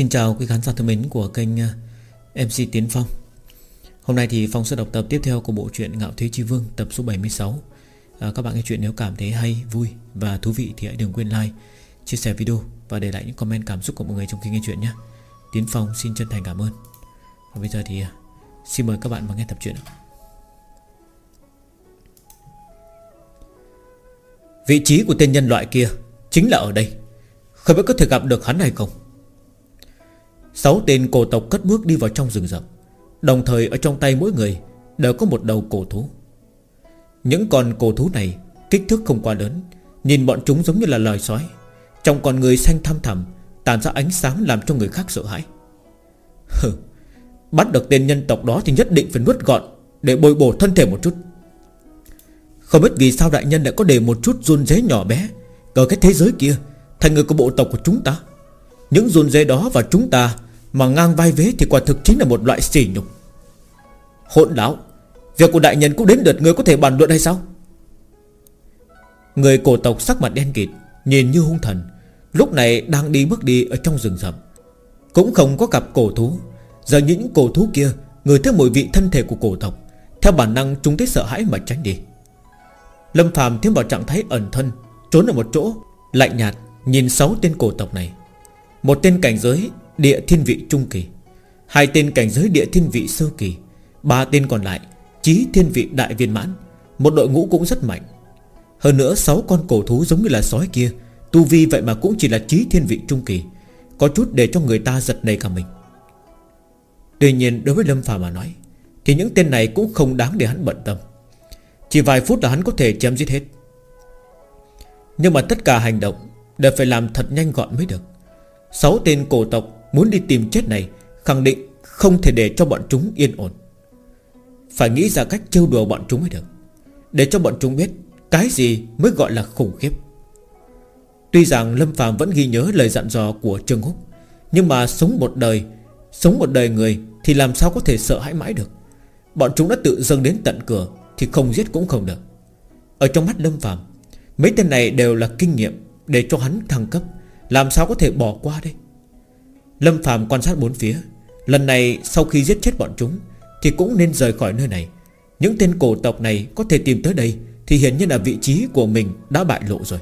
Xin chào quý khán giả thân mến của kênh ờ, MC Tiến Phong. Hôm nay thì Phong sẽ đọc tập tiếp theo của bộ truyện Ngạo Thế Chi Vương tập số 76 à, ờ, Các bạn nghe chuyện nếu cảm thấy hay, vui và thú vị thì hãy đừng quên like, chia sẻ video và để lại những comment cảm xúc của mọi người trong khi nghe chuyện nhé. Tiến Phong xin chân thành cảm ơn. Và bây giờ thì ờ, xin mời các bạn vào nghe tập truyện Vị trí của tên nhân loại kia chính là ở đây. Không biết có thể gặp được hắn hay không? Sáu tên cổ tộc cất bước đi vào trong rừng rậm. Đồng thời ở trong tay mỗi người Đều có một đầu cổ thú. Những con cổ thú này Kích thước không quá lớn, Nhìn bọn chúng giống như là loài sói. Trong con người xanh thăm thẳm, Tàn ra ánh sáng làm cho người khác sợ hãi. Hừ, Bắt được tên nhân tộc đó thì nhất định phải nuốt gọn Để bồi bổ thân thể một chút. Không biết vì sao đại nhân lại có để một chút run dế nhỏ bé Ở cái thế giới kia, Thành người của bộ tộc của chúng ta. Những run dế đó và chúng ta Mà ngang vai vế thì quả thực chính là một loại sỉ nhục. Hỗn đáo Việc của đại nhân cũng đến lượt người có thể bàn luận hay sao? Người cổ tộc sắc mặt đen kịt, Nhìn như hung thần, Lúc này đang đi bước đi ở trong rừng rậm. Cũng không có cặp cổ thú. Giờ những cổ thú kia, Người theo mùi vị thân thể của cổ tộc, Theo bản năng chúng thấy sợ hãi mà tránh đi. Lâm phàm thêm vào trạng thái ẩn thân, Trốn ở một chỗ, Lạnh nhạt nhìn sáu tên cổ tộc này. Một tên cảnh giới địa thiên vị trung kỳ, Hai tên cảnh giới địa thiên vị sơ kỳ, Ba tên còn lại Chí thiên vị đại viên mãn, Một đội ngũ cũng rất mạnh. Hơn nữa sáu con cổ thú giống như là sói kia, Tu vi vậy mà cũng chỉ là chí thiên vị trung kỳ, Có chút để cho người ta giật nảy cả mình. Tuy nhiên đối với Lâm Phàm mà nói, Thì những tên này cũng không đáng để hắn bận tâm. Chỉ vài phút là hắn có thể chém giết hết. Nhưng mà tất cả hành động Đều phải làm thật nhanh gọn mới được. Sáu tên cổ tộc muốn đi tìm chết này Khẳng định không thể để cho bọn chúng yên ổn. Phải nghĩ ra cách trêu đùa bọn chúng mới được, Để cho bọn chúng biết Cái gì mới gọi là khủng khiếp. Tuy rằng Lâm phàm vẫn ghi nhớ lời dặn dò của Trương Húc, Nhưng mà sống một đời, Sống một đời người Thì làm sao có thể sợ hãi mãi được? Bọn chúng đã tự dâng đến tận cửa Thì không giết cũng không được. Ở trong mắt Lâm phàm, Mấy tên này đều là kinh nghiệm Để cho hắn thăng cấp. Làm sao có thể bỏ qua đây? Lâm Phạm quan sát bốn phía. Lần này, sau khi giết chết bọn chúng, Thì cũng nên rời khỏi nơi này. Những tên cổ tộc này có thể tìm tới đây, Thì hiển nhiên là vị trí của mình đã bại lộ rồi.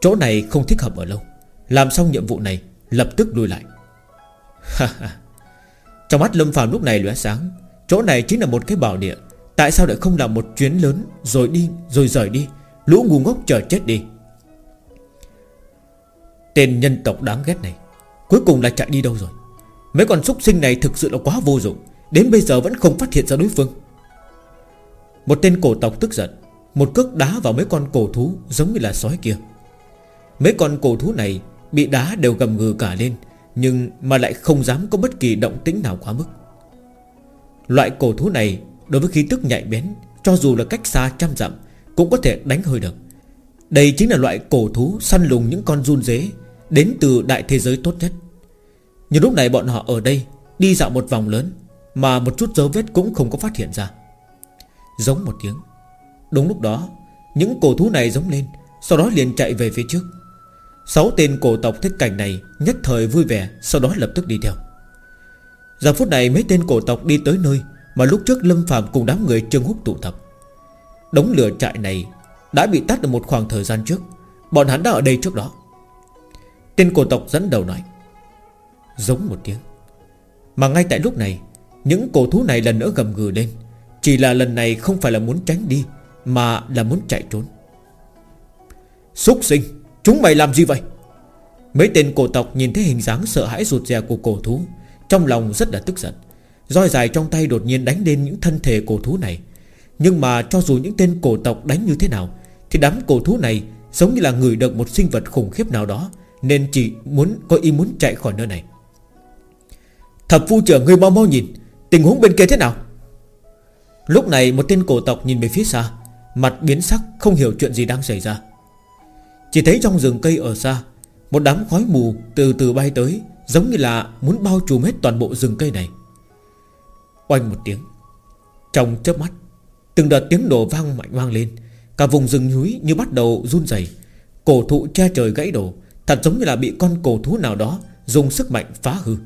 Chỗ này không thích hợp ở lâu. Làm xong nhiệm vụ này, Lập tức lùi lại. Trong mắt Lâm Phạm lúc này lóe sáng. Chỗ này chính là một cái bảo địa. Tại sao lại không làm một chuyến lớn Rồi đi, rồi rời đi? Lũ ngu ngốc chờ chết đi. Tên nhân tộc đáng ghét này, Cuối cùng là chạy đi đâu rồi? Mấy con súc sinh này thực sự là quá vô dụng, Đến bây giờ vẫn không phát hiện ra đối phương. Một tên cổ tộc tức giận, Một cước đá vào mấy con cổ thú Giống như là sói kia. Mấy con cổ thú này Bị đá đều gầm ngừ cả lên, Nhưng mà lại không dám có bất kỳ động tĩnh nào quá mức. Loại cổ thú này Đối với khí tức nhạy bén, Cho dù là cách xa trăm dặm, Cũng có thể đánh hơi được. Đây chính là loại cổ thú săn lùng những con run dế Đến từ đại thế giới tốt nhất. Nhưng lúc này bọn họ ở đây, Đi dạo một vòng lớn, Mà một chút dấu vết cũng không có phát hiện ra. Giống một tiếng. Đúng lúc đó, Những cổ thú này giống lên, Sau đó liền chạy về phía trước. Sáu tên cổ tộc thích cảnh này Nhất thời vui vẻ, Sau đó lập tức đi theo. Giờ phút này mấy tên cổ tộc đi tới nơi Mà lúc trước Lâm Phạm cùng đám người Trương Húc tụ tập. Đống lửa trại này Đã bị tắt ở một khoảng thời gian trước. Bọn hắn đã ở đây trước đó. Tên cổ tộc dẫn đầu nói. Giống một tiếng. Mà ngay tại lúc này, Những cổ thú này lần nữa gầm gừ lên. Chỉ là lần này không phải là muốn tránh đi, Mà là muốn chạy trốn. Xúc sinh, Chúng mày làm gì vậy? Mấy tên cổ tộc nhìn thấy hình dáng sợ hãi rụt rè của cổ thú, Trong lòng rất là tức giận. Roi dài trong tay đột nhiên đánh lên những thân thể cổ thú này. Nhưng mà cho dù những tên cổ tộc đánh như thế nào, Thì đám cổ thú này Giống như là người được một sinh vật khủng khiếp nào đó nên chỉ muốn có ý muốn chạy khỏi nơi này. Thập phu trưởng người mau mau nhìn, Tình huống bên kia thế nào? Lúc này một tên cổ tộc nhìn về phía xa, Mặt biến sắc, không hiểu chuyện gì đang xảy ra. Chỉ thấy trong rừng cây ở xa, Một đám khói mù từ từ bay tới, Giống như là muốn bao trùm hết toàn bộ rừng cây này. Oanh một tiếng, Trong chớp mắt, Từng đợt tiếng nổ vang mạnh vang lên, Cả vùng rừng núi như bắt đầu run rẩy, Cổ thụ che trời gãy đổ Thật giống như là bị con cổ thú nào đó Dùng sức mạnh phá hư.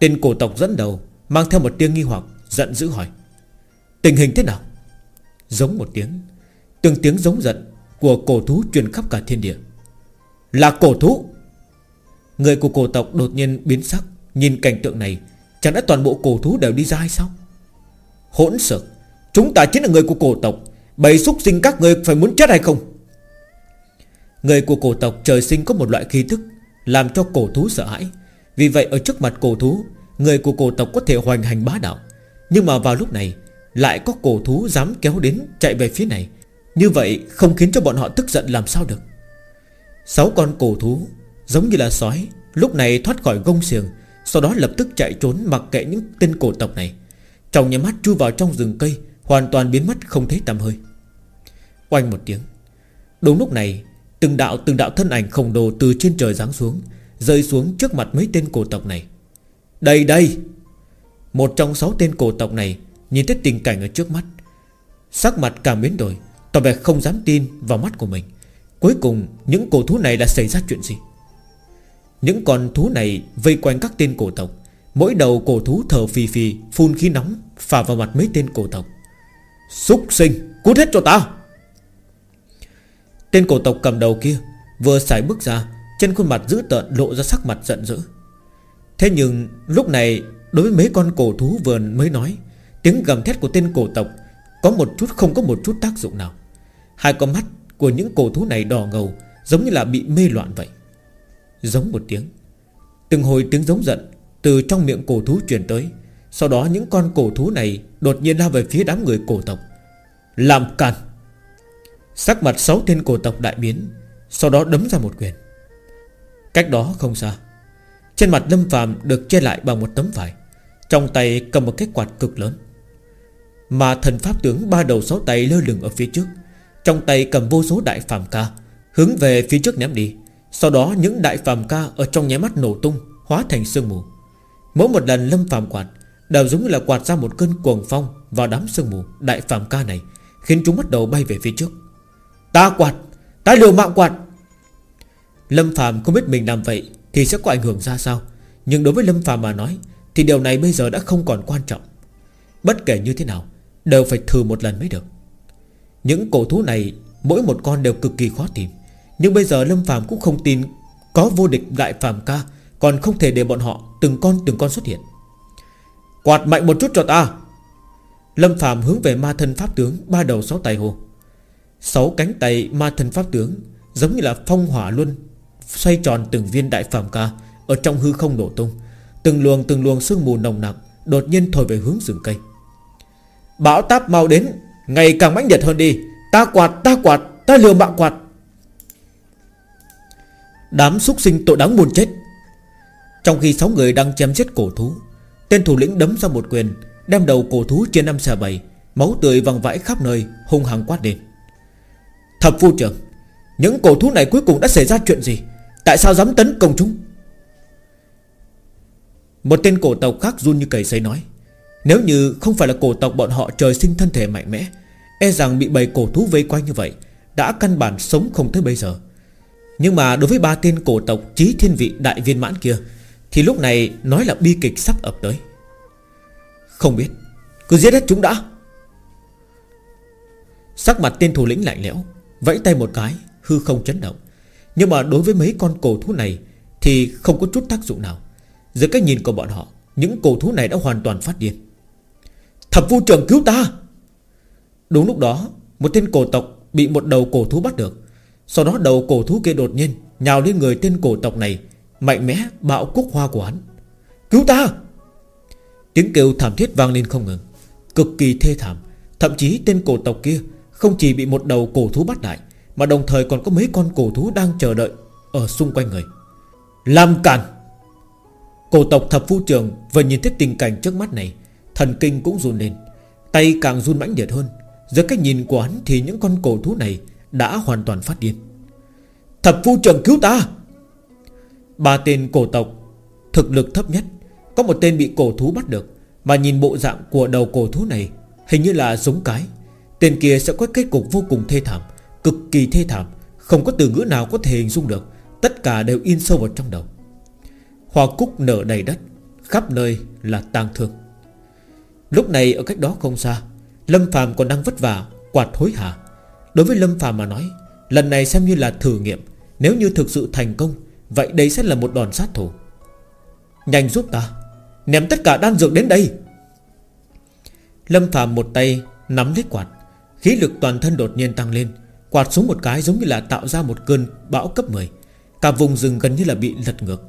Tên cổ tộc dẫn đầu Mang theo một tiếng nghi hoặc Giận dữ hỏi, Tình hình thế nào? Giống một tiếng, Từng tiếng giống giận Của cổ thú truyền khắp cả thiên địa. Là cổ thú. Người của cổ tộc đột nhiên biến sắc, Nhìn cảnh tượng này, Chẳng lẽ toàn bộ cổ thú đều đi ra hay sao? Hỗn sợ Chúng ta chính là người của cổ tộc, Bầy xúc sinh các người phải muốn chết hay không? Người của cổ tộc trời sinh có một loại khí thức Làm cho cổ thú sợ hãi. Vì vậy, ở trước mặt cổ thú, Người của cổ tộc có thể hoành hành bá đạo. Nhưng mà vào lúc này, Lại có cổ thú dám kéo đến chạy về phía này. Như vậy, không khiến cho bọn họ tức giận làm sao được. Sáu con cổ thú Giống như là sói, Lúc này thoát khỏi gông xiềng, Sau đó lập tức chạy trốn mặc kệ những tên cổ tộc này. Trong nhà mắt chui vào trong rừng cây, Hoàn toàn biến mất không thấy tăm hơi. Oanh một tiếng. Đúng lúc này Từng đạo từng đạo thân ảnh khổng lồ từ trên trời giáng xuống, Rơi xuống trước mặt mấy tên cổ tộc này. Đây đây! Một trong sáu tên cổ tộc này Nhìn thấy tình cảnh ở trước mắt. Sắc mặt càng biến đổi, Tỏ vẻ không dám tin vào mắt của mình. Cuối cùng, những cổ thú này đã xảy ra chuyện gì? Những con thú này Vây quanh các tên cổ tộc. Mỗi đầu cổ thú thở phì phì, Phun khí nóng, Phả vào mặt mấy tên cổ tộc. Xúc sinh, Cút hết cho ta! Tên cổ tộc cầm đầu kia Vừa xài bước ra, Trên khuôn mặt dữ tợn lộ ra sắc mặt giận dữ. Thế nhưng lúc này, Đối với mấy con cổ thú vừa mới nói, Tiếng gầm thét của tên cổ tộc Có một chút không có một chút tác dụng nào. Hai con mắt của những cổ thú này đỏ ngầu, Giống như là bị mê loạn vậy. Giống một tiếng, Từng hồi tiếng giống giận Từ trong miệng cổ thú truyền tới. Sau đó những con cổ thú này Đột nhiên lao về phía đám người cổ tộc. Làm càn! Sắc mặt sáu tên cổ tộc đại biến, Sau đó đấm ra một quyền. Cách đó không xa, Trên mặt Lâm phàm được che lại bằng một tấm vải, Trong tay cầm một cái quạt cực lớn. Mà thần pháp tướng ba đầu sáu tay lơ lửng ở phía trước, Trong tay cầm vô số đại phàm ca, Hướng về phía trước ném đi. Sau đó những đại phàm ca ở trong nháy mắt nổ tung, Hóa thành sương mù. Mỗi một lần Lâm phàm quạt, Đều giống như là quạt ra một cơn cuồng phong Vào đám sương mù đại phàm ca này, Khiến chúng bắt đầu bay về phía trước. Ta quạt Ta liều mạng quạt. Lâm Phạm không biết mình làm vậy Thì sẽ có ảnh hưởng ra sao, Nhưng đối với Lâm Phạm mà nói Thì điều này bây giờ đã không còn quan trọng. Bất kể như thế nào, Đều phải thử một lần mới được. Những cổ thú này, Mỗi một con đều cực kỳ khó tìm, Nhưng bây giờ Lâm Phạm cũng không tin Có vô địch đại Phạm ca, Còn không thể để bọn họ từng con từng con xuất hiện. Quạt mạnh một chút cho ta. Lâm Phạm hướng về ma thân pháp tướng Ba đầu sáu tay hồ Sáu cánh tay ma thần pháp tướng, Giống như là phong hỏa luân Xoay tròn từng viên đại phàm ca Ở trong hư không đổ tung. Từng luồng từng luồng sương mù nồng nặng Đột nhiên thổi về hướng rừng cây. Bão táp mau đến, Ngày càng mãnh liệt hơn đi. Ta quạt ta quạt, ta lừa mạng quạt. Đám súc sinh tội đáng buồn chết. Trong khi sáu người đang chém giết cổ thú, Tên thủ lĩnh đấm ra một quyền, Đem đầu cổ thú trên năm xà bảy Máu tươi văng vãi khắp nơi, Hung hăng quát lên. Thập phu trưởng Những cổ thú này cuối cùng đã xảy ra chuyện gì? Tại sao dám tấn công chúng? Một tên cổ tộc khác run như cầy sấy nói. Nếu như không phải là cổ tộc bọn họ trời sinh thân thể mạnh mẽ E rằng bị bầy cổ thú vây quanh như vậy Đã căn bản sống không tới bây giờ. Nhưng mà đối với ba tên cổ tộc Chí thiên vị đại viên mãn kia, Thì lúc này nói là bi kịch sắp ập tới. Không biết, Cứ giết hết chúng đã. Sắc mặt tên thủ lĩnh lạnh lẽo. Vẫy tay một cái, Hư không chấn động. Nhưng mà đối với mấy con cổ thú này Thì không có chút tác dụng nào. Dưới cái nhìn của bọn họ, Những cổ thú này đã hoàn toàn phát điên. Thập vu trưởng cứu ta! Đúng lúc đó, Một tên cổ tộc bị một đầu cổ thú bắt được. Sau đó đầu cổ thú kia đột nhiên Nhào lên người tên cổ tộc này, Mạnh mẽ bạo cúc hoa của hắn. Cứu ta! Tiếng kêu thảm thiết vang lên không ngừng, Cực kỳ thê thảm. Thậm chí tên cổ tộc kia không chỉ bị một đầu cổ thú bắt lại, Mà đồng thời còn có mấy con cổ thú đang chờ đợi Ở xung quanh người. Làm cản Cổ tộc thập phu trường Vừa nhìn thấy tình cảnh trước mắt này, Thần kinh cũng run lên, Tay càng run mãnh liệt hơn. Dưới cách nhìn của hắn thì những con cổ thú này Đã hoàn toàn phát điên. Thập phu trường cứu ta! Ba tên cổ tộc Thực lực thấp nhất, Có một tên bị cổ thú bắt được, Mà nhìn bộ dạng của đầu cổ thú này Hình như là giống cái. Tên kia sẽ có kết cục vô cùng thê thảm, Cực kỳ thê thảm, Không có từ ngữ nào có thể hình dung được. Tất cả đều in sâu vào trong đầu. Hoa cúc nở đầy đất, Khắp nơi là tang thương. Lúc này ở cách đó không xa, Lâm Phạm còn đang vất vả, Quạt hối hả? Đối với Lâm Phạm mà nói, Lần này xem như là thử nghiệm. Nếu như thực sự thành công, Vậy đây sẽ là một đòn sát thủ. Nhanh giúp ta, Ném tất cả đan dược đến đây. Lâm Phạm một tay nắm lấy quạt Khí lực toàn thân đột nhiên tăng lên, Quạt xuống một cái giống như là tạo ra một cơn bão cấp 10 Cả vùng rừng gần như là bị lật ngược.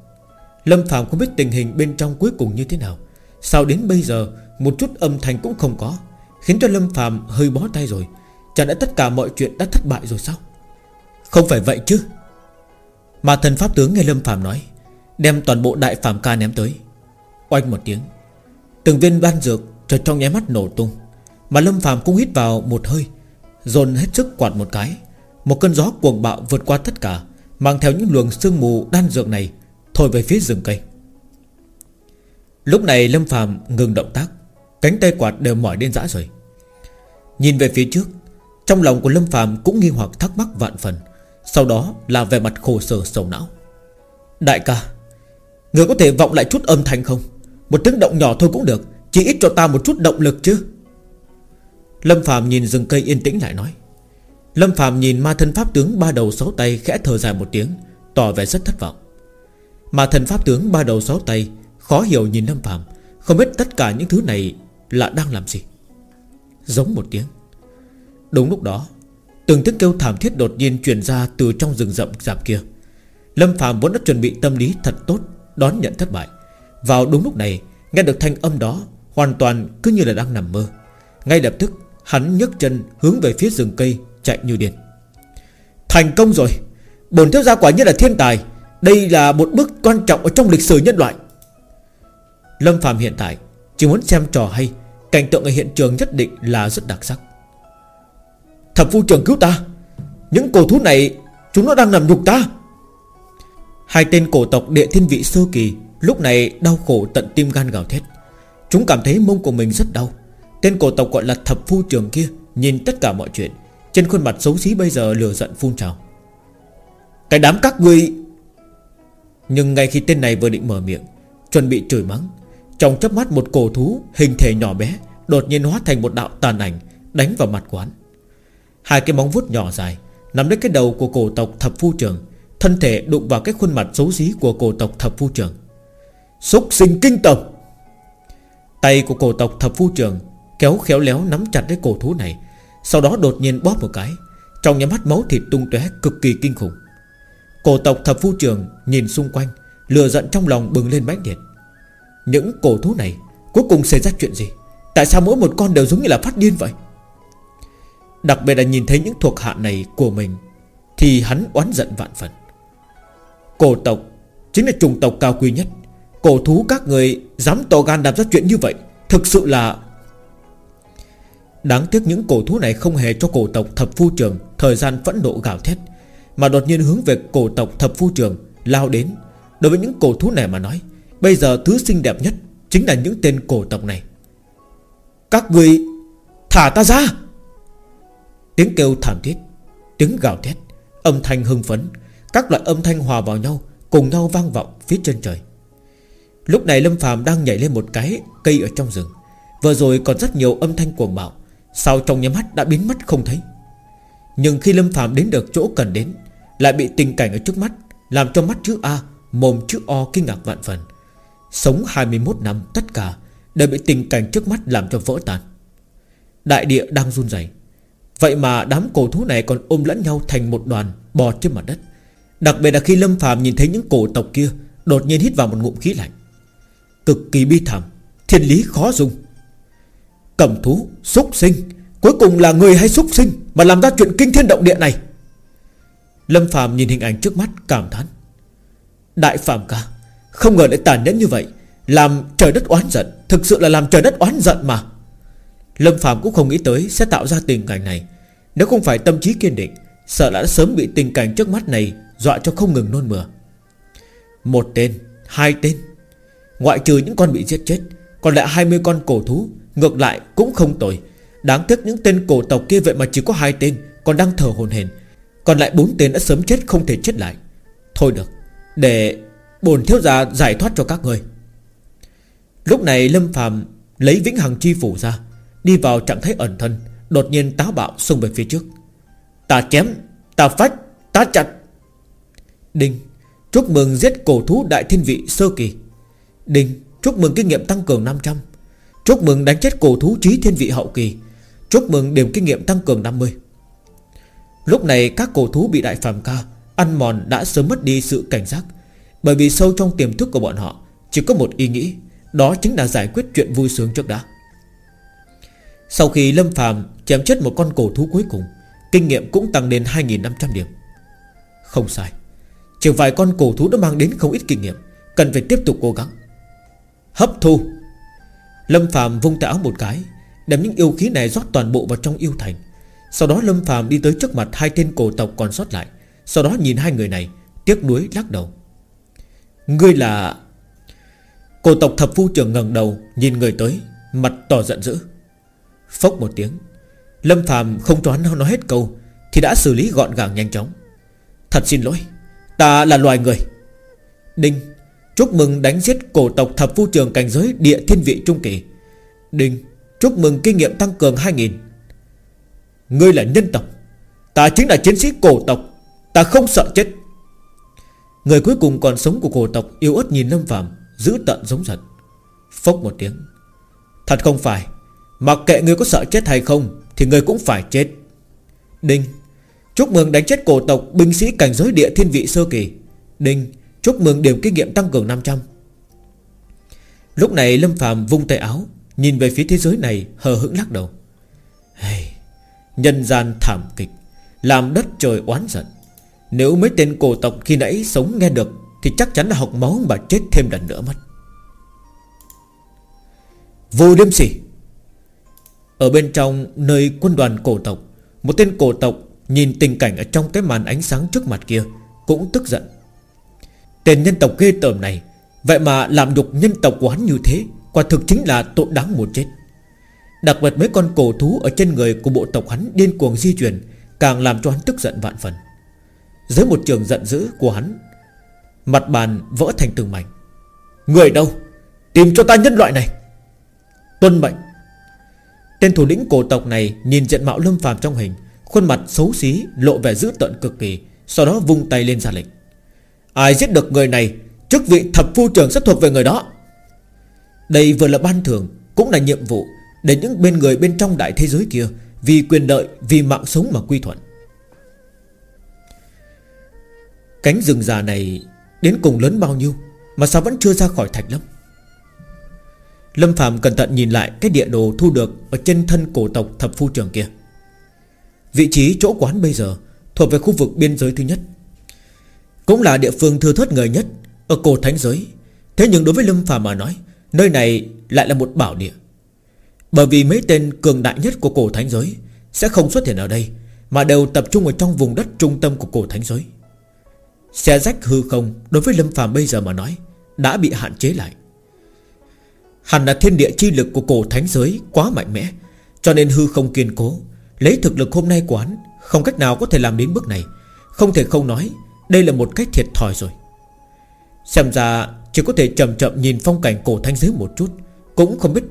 Lâm Phạm không biết tình hình bên trong cuối cùng như thế nào. Sao đến bây giờ, Một chút âm thanh cũng không có, Khiến cho Lâm Phạm hơi bó tay rồi. Chẳng lẽ tất cả mọi chuyện đã thất bại rồi sao? Không phải vậy chứ. Mà thần pháp tướng nghe Lâm Phạm nói, Đem toàn bộ đại phạm ca ném tới. Oanh một tiếng, Từng viên ban dược chợt trong nháy mắt nổ tung. Mà Lâm Phạm cũng hít vào một hơi, Dồn hết sức quạt một cái. Một cơn gió cuồng bạo vượt qua tất cả, Mang theo những luồng sương mù đan dược này Thổi về phía rừng cây. Lúc này Lâm Phạm ngừng động tác, Cánh tay quạt đều mỏi đến dã rồi Nhìn về phía trước, Trong lòng của Lâm Phạm cũng nghi hoặc thắc mắc vạn phần, Sau đó là về mặt khổ sở sầu não. Đại ca, Người có thể vọng lại chút âm thanh không? Một tiếng động nhỏ thôi cũng được, Chỉ ít cho ta một chút động lực chứ. Lâm Phạm nhìn rừng cây yên tĩnh lại nói. Lâm Phạm nhìn ma thân pháp tướng ba đầu sáu tay khẽ thở dài một tiếng, Tỏ vẻ rất thất vọng. Ma thần pháp tướng ba đầu sáu tay Khó hiểu nhìn Lâm Phạm Không biết tất cả những thứ này là đang làm gì. Giống một tiếng. Đúng lúc đó, Từng tiếng kêu thảm thiết đột nhiên truyền ra Từ trong rừng rậm rạp kia. Lâm Phạm vốn đã chuẩn bị tâm lý thật tốt, Đón nhận thất bại. Vào đúng lúc này, Nghe được thanh âm đó, Hoàn toàn cứ như là đang nằm mơ. Ngay lập tức Hắn nhấc chân hướng về phía rừng cây, Chạy như điên. Thành công rồi. Bồn thiếu gia quả nhiên là thiên tài. Đây là một bước quan trọng ở trong lịch sử nhân loại. Lâm Phạm hiện tại Chỉ muốn xem trò hay. Cảnh tượng ở hiện trường nhất định là rất đặc sắc. Thập phu trường cứu ta. Những cổ thú này, Chúng nó đang nằm nhục ta. Hai tên cổ tộc địa thiên vị sơ kỳ Lúc này đau khổ tận tim gan gào thét. Chúng cảm thấy mông của mình rất đau. Tên cổ tộc gọi là thập phu trường kia Nhìn tất cả mọi chuyện, Trên khuôn mặt xấu xí bây giờ lửa giận phun trào. Cái đám các ngươi! Nhưng ngay khi tên này vừa định mở miệng, Chuẩn bị chửi mắng, Trong chớp mắt một cổ thú hình thể nhỏ bé Đột nhiên hóa thành một đạo tàn ảnh Đánh vào mặt quán. Hai cái móng vuốt nhỏ dài Nắm lấy cái đầu của cổ tộc thập phu trường, Thân thể đụng vào cái khuôn mặt xấu xí của cổ tộc thập phu trường. Xúc sinh kinh tộc Tay của cổ tộc thập phu trường Kéo khéo léo nắm chặt lấy cổ thú này, Sau đó đột nhiên bóp một cái. Trong nhắm mắt máu thịt tung tóe cực kỳ kinh khủng. Cổ tộc thập phu trường Nhìn xung quanh Lừa giận trong lòng bừng lên mãnh liệt. Những cổ thú này, Cuối cùng xảy ra chuyện gì? Tại sao mỗi một con đều giống như là phát điên vậy? Đặc biệt là nhìn thấy những thuộc hạ này của mình, Thì hắn oán giận vạn phần. Cổ tộc Chính là chủng tộc cao quý nhất. Cổ thú các người dám to gan làm ra chuyện như vậy, Thực sự là Đáng tiếc những cổ thú này không hề cho cổ tộc thập phu trường Thời gian phẫn nộ gào thét, Mà đột nhiên hướng về cổ tộc thập phu trường Lao đến. Đối với những cổ thú này mà nói, Bây giờ thứ xinh đẹp nhất Chính là những tên cổ tộc này. Các người Thả ta ra! Tiếng kêu thảm thiết, Tiếng gào thét, Âm thanh hưng phấn, Các loại âm thanh hòa vào nhau, Cùng nhau vang vọng phía trên trời. Lúc này Lâm phàm đang nhảy lên một cái cây ở trong rừng, Vừa rồi còn rất nhiều âm thanh cuồng bạo sau trong nhắm mắt đã biến mất không thấy? Nhưng khi Lâm Phạm đến được chỗ cần đến, Lại bị tình cảnh ở trước mắt Làm cho mắt chữ A, Mồm chữ O kinh ngạc vạn phần. Sống 21 năm, tất cả Đều bị tình cảnh trước mắt làm cho vỡ tan. Đại địa đang run rẩy. Vậy mà đám cổ thú này còn ôm lẫn nhau thành một đoàn Bò trên mặt đất. Đặc biệt là khi Lâm Phạm nhìn thấy những cổ tộc kia Đột nhiên hít vào một ngụm khí lạnh. Cực kỳ bi thảm, Thiên lý khó dùng. Cầm thú, xúc sinh. Cuối cùng là người hay xúc sinh Mà làm ra chuyện kinh thiên động địa này. Lâm Phạm nhìn hình ảnh trước mắt cảm thán. Đại Phạm ca Không ngờ lại tàn nhẫn như vậy. Làm trời đất oán giận Thực sự là làm trời đất oán giận mà. Lâm Phạm cũng không nghĩ tới sẽ tạo ra tình cảnh này. Nếu không phải tâm trí kiên định Sợ đã sớm bị tình cảnh trước mắt này Dọa cho không ngừng nôn mửa. Một tên, hai tên. Ngoại trừ những con bị giết chết Còn lại 20 con cổ thú Ngược lại, cũng không tồi. Đáng tiếc những tên cổ tộc kia vậy mà chỉ có hai tên, Còn đang thở hồn hển. Còn lại bốn tên đã sớm chết, không thể chết lại. Thôi được, Để Bổn thiếu gia giải thoát cho các người Lúc này Lâm phàm Lấy vĩnh hằng chi phủ ra, Đi vào trạng thái ẩn thân, Đột nhiên táo bạo xông về phía trước. Ta chém, Ta phách, Ta chặt. Đinh, Chúc mừng giết cổ thú đại thiên vị sơ kỳ. Đinh, Chúc mừng kinh nghiệm tăng cường 500 Chúc mừng đánh chết cổ thú trí thiên vị hậu kỳ. Chúc mừng điểm kinh nghiệm tăng cường 50 Lúc này các cổ thú bị đại phàm ca, Ăn mòn đã sớm mất đi sự cảnh giác. Bởi vì sâu trong tiềm thức của bọn họ, Chỉ có một ý nghĩ, Đó chính là giải quyết chuyện vui sướng trước đã. Sau khi Lâm phàm chém chết một con cổ thú cuối cùng, Kinh nghiệm cũng tăng lên 2.500 điểm. Không sai, Chỉ vài con cổ thú đã mang đến không ít kinh nghiệm, Cần phải tiếp tục cố gắng. Hấp thu. Lâm Phạm vung tay áo một cái, Đem những yêu khí này rót toàn bộ vào trong yêu thành. Sau đó Lâm Phạm đi tới trước mặt Hai tên cổ tộc còn sót lại, Sau đó nhìn hai người này, Tiếc nuối lắc đầu. Ngươi là Cổ tộc thập phu trưởng ngẩng đầu, Nhìn người tới, Mặt tỏ giận dữ. Phốc một tiếng, Lâm Phạm không cho hắn nói hết câu, Thì đã xử lý gọn gàng nhanh chóng. Thật xin lỗi, Ta là loài người. Đinh Chúc mừng đánh giết cổ tộc thập phu trường cảnh giới địa thiên vị trung kỳ. Đinh, Chúc mừng kinh nghiệm tăng cường 2.000 Ngươi là nhân tộc, Ta chính là chiến sĩ cổ tộc, Ta không sợ chết. Người cuối cùng còn sống của cổ tộc Yêu ớt nhìn Lâm Phạm Giữ tận giống giật Phốc một tiếng. Thật không phải, Mặc kệ ngươi có sợ chết hay không, Thì ngươi cũng phải chết. Đinh, Chúc mừng đánh chết cổ tộc binh sĩ cảnh giới địa thiên vị sơ kỳ. Đinh Chúc mừng điểm kinh nghiệm tăng cường 500 Lúc này Lâm Phạm vung tay áo Nhìn về phía thế giới này hờ hững lắc đầu. Hey, Nhân gian thảm kịch Làm đất trời oán giận. Nếu mấy tên cổ tộc khi nãy sống nghe được Thì chắc chắn là học máu mà chết thêm lần nữa mất. Vô đêm xỉ Ở bên trong nơi quân đoàn cổ tộc Một tên cổ tộc Nhìn tình cảnh ở trong cái màn ánh sáng trước mặt kia Cũng tức giận. Tên nhân tộc ghê tởm này. Vậy mà làm đục nhân tộc của hắn như thế, Quả thực chính là tội đáng một chết. Đặc biệt mấy con cổ thú Ở trên người của bộ tộc hắn điên cuồng di chuyển, Càng làm cho hắn tức giận vạn phần. Dưới một trường giận dữ của hắn, Mặt bàn vỡ thành từng mảnh. Người đâu? Tìm cho ta nhân loại này. Tuân mệnh. Tên thủ lĩnh cổ tộc này Nhìn diện mạo lâm phàm trong hình, Khuôn mặt xấu xí, lộ vẻ dữ tợn cực kỳ, Sau đó vung tay lên ra lệnh. Ai giết được người này Chức vị thập phu trưởng sẽ thuộc về người đó. Đây vừa là ban thưởng Cũng là nhiệm vụ Để những bên người bên trong đại thế giới kia Vì quyền lợi, vì mạng sống mà quy thuận. Cánh rừng già này Đến cùng lớn bao nhiêu Mà sao vẫn chưa ra khỏi thạch lắm? Lâm Phạm cẩn thận nhìn lại Cái địa đồ thu được Ở trên thân cổ tộc thập phu trưởng kia. Vị trí chỗ quán bây giờ Thuộc về khu vực biên giới thứ nhất cũng là địa phương thừa thớt người nhất Ở cổ thánh giới. Thế nhưng đối với Lâm Phàm mà nói, Nơi này lại là một bảo địa. Bởi vì mấy tên cường đại nhất của cổ thánh giới Sẽ không xuất hiện ở đây, Mà đều tập trung ở trong vùng đất trung tâm của cổ thánh giới. Xe rách hư không Đối với Lâm Phàm bây giờ mà nói Đã bị hạn chế lại. Hẳn là thiên địa chi lực của cổ thánh giới Quá mạnh mẽ, Cho nên hư không kiên cố, Lấy thực lực hôm nay của hắn Không cách nào có thể làm đến bước này. Không thể không nói đây là một cách thiệt thòi rồi. Xem ra chỉ có thể chậm chậm nhìn phong cảnh cổ thánh giới một chút, Cũng không biết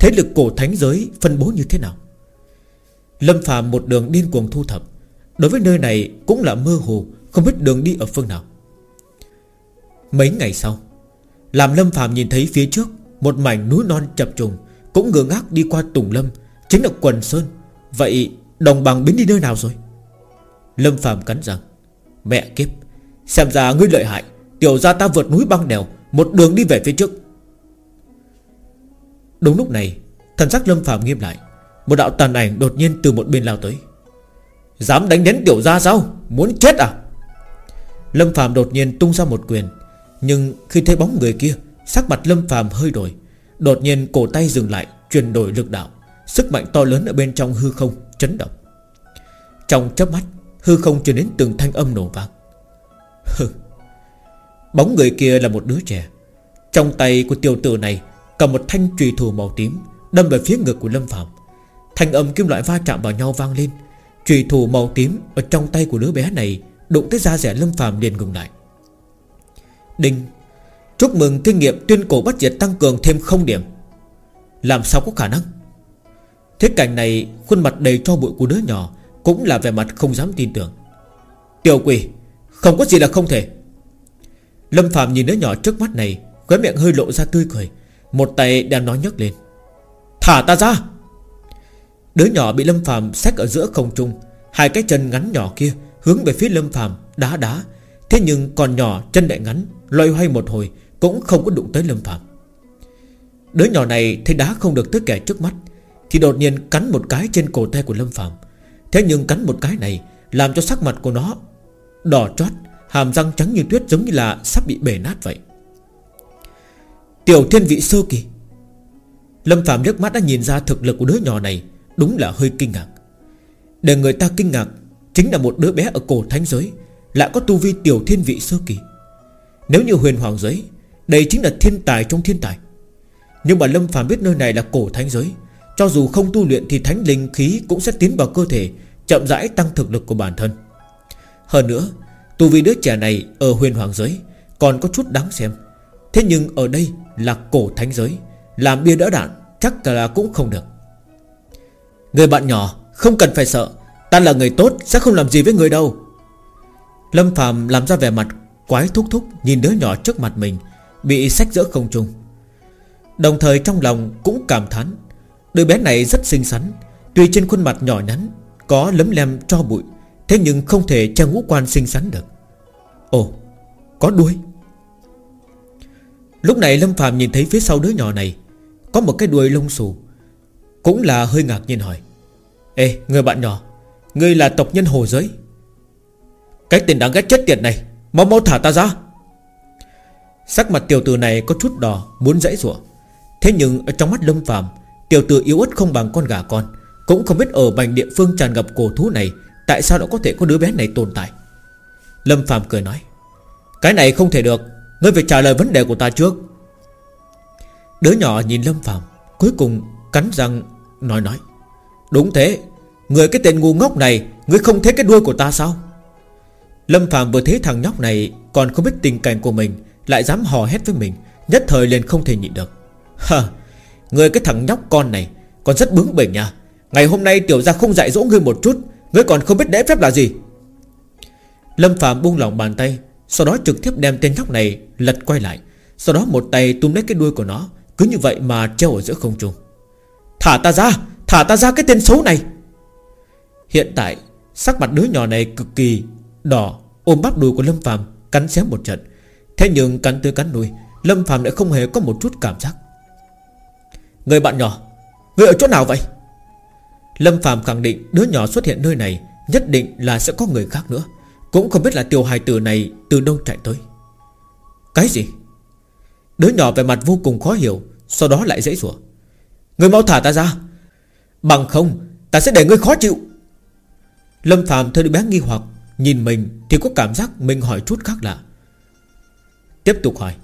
thế lực cổ thánh giới phân bố như thế nào. Lâm phàm một đường điên cuồng thu thập, Đối với nơi này cũng là mơ hồ, Không biết đường đi ở phương nào. Mấy ngày sau, Làm Lâm phàm nhìn thấy phía trước, Một mảnh núi non chập trùng, Cũng ngơ ngác đi qua Tùng Lâm, Chính là Quần Sơn. Vậy đồng bằng biến đi nơi nào rồi? Lâm phàm cắn rằng Mẹ kiếp. Xem ra ngươi lợi hại. Tiểu ra ta vượt núi băng đèo Một đường đi về phía trước. Đúng lúc này, Thần sắc lâm phàm nghiêm lại. Một đạo tàn ảnh đột nhiên từ một bên lao tới. Dám đánh đến tiểu gia sao? Muốn chết à? Lâm phàm đột nhiên tung ra một quyền, Nhưng khi thấy bóng người kia, Sắc mặt lâm phàm hơi đổi. Đột nhiên cổ tay dừng lại, Chuyển đổi lực đạo. Sức mạnh to lớn ở bên trong hư không Chấn động. Trong chớp mắt, Hư không truyền đến từng thanh âm nổ vang. Bóng người kia là một đứa trẻ. Trong tay của tiểu tử này Cầm một thanh trùy thủ màu tím, Đâm về phía ngực của Lâm Phạm Thanh âm kim loại va chạm vào nhau vang lên. Trùy thủ màu tím Ở trong tay của đứa bé này Đụng tới da rẻ Lâm Phạm liền ngừng lại. Đinh. Chúc mừng kinh nghiệm tuyên cổ bắt diệt tăng cường thêm không điểm. Làm sao có khả năng? Thế cảnh này Khuôn mặt đầy cho bụi của đứa nhỏ Cũng là vẻ mặt không dám tin tưởng. Tiểu quỷ không có gì là không thể. Lâm Phạm nhìn đứa nhỏ trước mắt này, Khóe miệng hơi lộ ra tươi cười. Một tay đang nói nhấc lên. Thả ta ra! Đứa nhỏ bị Lâm Phạm xách ở giữa không trung, Hai cái chân ngắn nhỏ kia Hướng về phía Lâm Phạm đá đá. Thế nhưng còn nhỏ, chân đại ngắn, Loay hoay một hồi Cũng không có đụng tới Lâm Phạm Đứa nhỏ này thấy đá không được tới kẻ trước mắt, Thì đột nhiên cắn một cái trên cổ tay của Lâm Phạm Thế nhưng cắn một cái này Làm cho sắc mặt của nó Đỏ chót, Hàm răng trắng như tuyết giống như là sắp bị bể nát vậy. Tiểu thiên vị sơ kỳ. Lâm Phạm nước mắt đã nhìn ra thực lực của đứa nhỏ này, Đúng là hơi kinh ngạc. Để người ta kinh ngạc, Chính là một đứa bé ở cổ thánh giới, Lại có tu vi tiểu thiên vị sơ kỳ. Nếu như huyền hoàng giới, Đây chính là thiên tài trong thiên tài. Nhưng mà Lâm Phạm biết nơi này là cổ thánh giới, Cho dù không tu luyện thì thánh linh khí Cũng sẽ tiến vào cơ thể, Chậm rãi tăng thực lực của bản thân. Hơn nữa, Tu vi đứa trẻ này ở huyền hoàng giới Còn có chút đáng xem. Thế nhưng ở đây là cổ thánh giới, Làm bia đỡ đạn chắc là cũng không được. Người bạn nhỏ, Không cần phải sợ, Ta là người tốt, sẽ không làm gì với người đâu. Lâm Phạm làm ra vẻ mặt Quái thúc thúc nhìn đứa nhỏ trước mặt mình, Bị sách giữa không trung. Đồng thời trong lòng cũng cảm thán, Đứa bé này rất xinh xắn, Tuy trên khuôn mặt nhỏ nhắn, Có lấm lem cho bụi Thế nhưng không thể cho ngũ quan xinh xắn được. Ồ, có đuôi. Lúc này Lâm Phạm nhìn thấy phía sau đứa nhỏ này, Có một cái đuôi lông xù, Cũng là hơi ngạc nhiên hỏi, Ê, người bạn nhỏ, Ngươi là tộc nhân hồ giới. Cái tên đáng ghét chết tiệt này, Mau mau thả ta ra. Sắc mặt tiểu tử này có chút đỏ, Muốn dãy rủa Thế nhưng ở trong mắt Lâm Phạm Tiểu tử yếu ớt không bằng con gà con, Cũng không biết ở bành địa phương tràn ngập cổ thú này Tại sao đã có thể có đứa bé này tồn tại? Lâm Phạm cười nói, Cái này không thể được. Ngươi phải trả lời vấn đề của ta trước. Đứa nhỏ nhìn Lâm Phạm Cuối cùng cắn răng nói nói, Đúng thế. Người cái tên ngu ngốc này, Ngươi không thấy cái đuôi của ta sao? Lâm Phạm vừa thấy thằng nhóc này Còn không biết tình cảnh của mình, Lại dám hò hét với mình, Nhất thời liền không thể nhịn được. Hờ, Người cái thằng nhóc con này Còn rất bướng bỉnh nha. Ngày hôm nay tiểu gia không dạy dỗ ngươi một chút Ngươi còn không biết lễ phép là gì. Lâm Phạm buông lỏng bàn tay, Sau đó trực tiếp đem tên nhóc này lật quay lại. Sau đó một tay túm lấy cái đuôi của nó, Cứ như vậy mà treo ở giữa không trung. Thả ta ra, Thả ta ra cái tên xấu này. Hiện tại, Sắc mặt đứa nhỏ này cực kỳ đỏ, Ôm bắp đùi của Lâm Phạm Cắn xé một trận. Thế nhưng cắn tới cắn đuôi Lâm Phạm lại không hề có một chút cảm giác. Người bạn nhỏ, Người ở chỗ nào vậy? Lâm Phạm khẳng định đứa nhỏ xuất hiện nơi này Nhất định là sẽ có người khác nữa. Cũng không biết là tiểu hài tử này Từ đâu chạy tới. Cái gì? Đứa nhỏ về mặt vô cùng khó hiểu, Sau đó lại dễ dùa Người mau thả ta ra. Bằng không, ta sẽ để ngươi khó chịu. Lâm Phạm thấy đứa bé nghi hoặc, Nhìn mình thì có cảm giác mình hỏi chút khác lạ. Tiếp tục hỏi,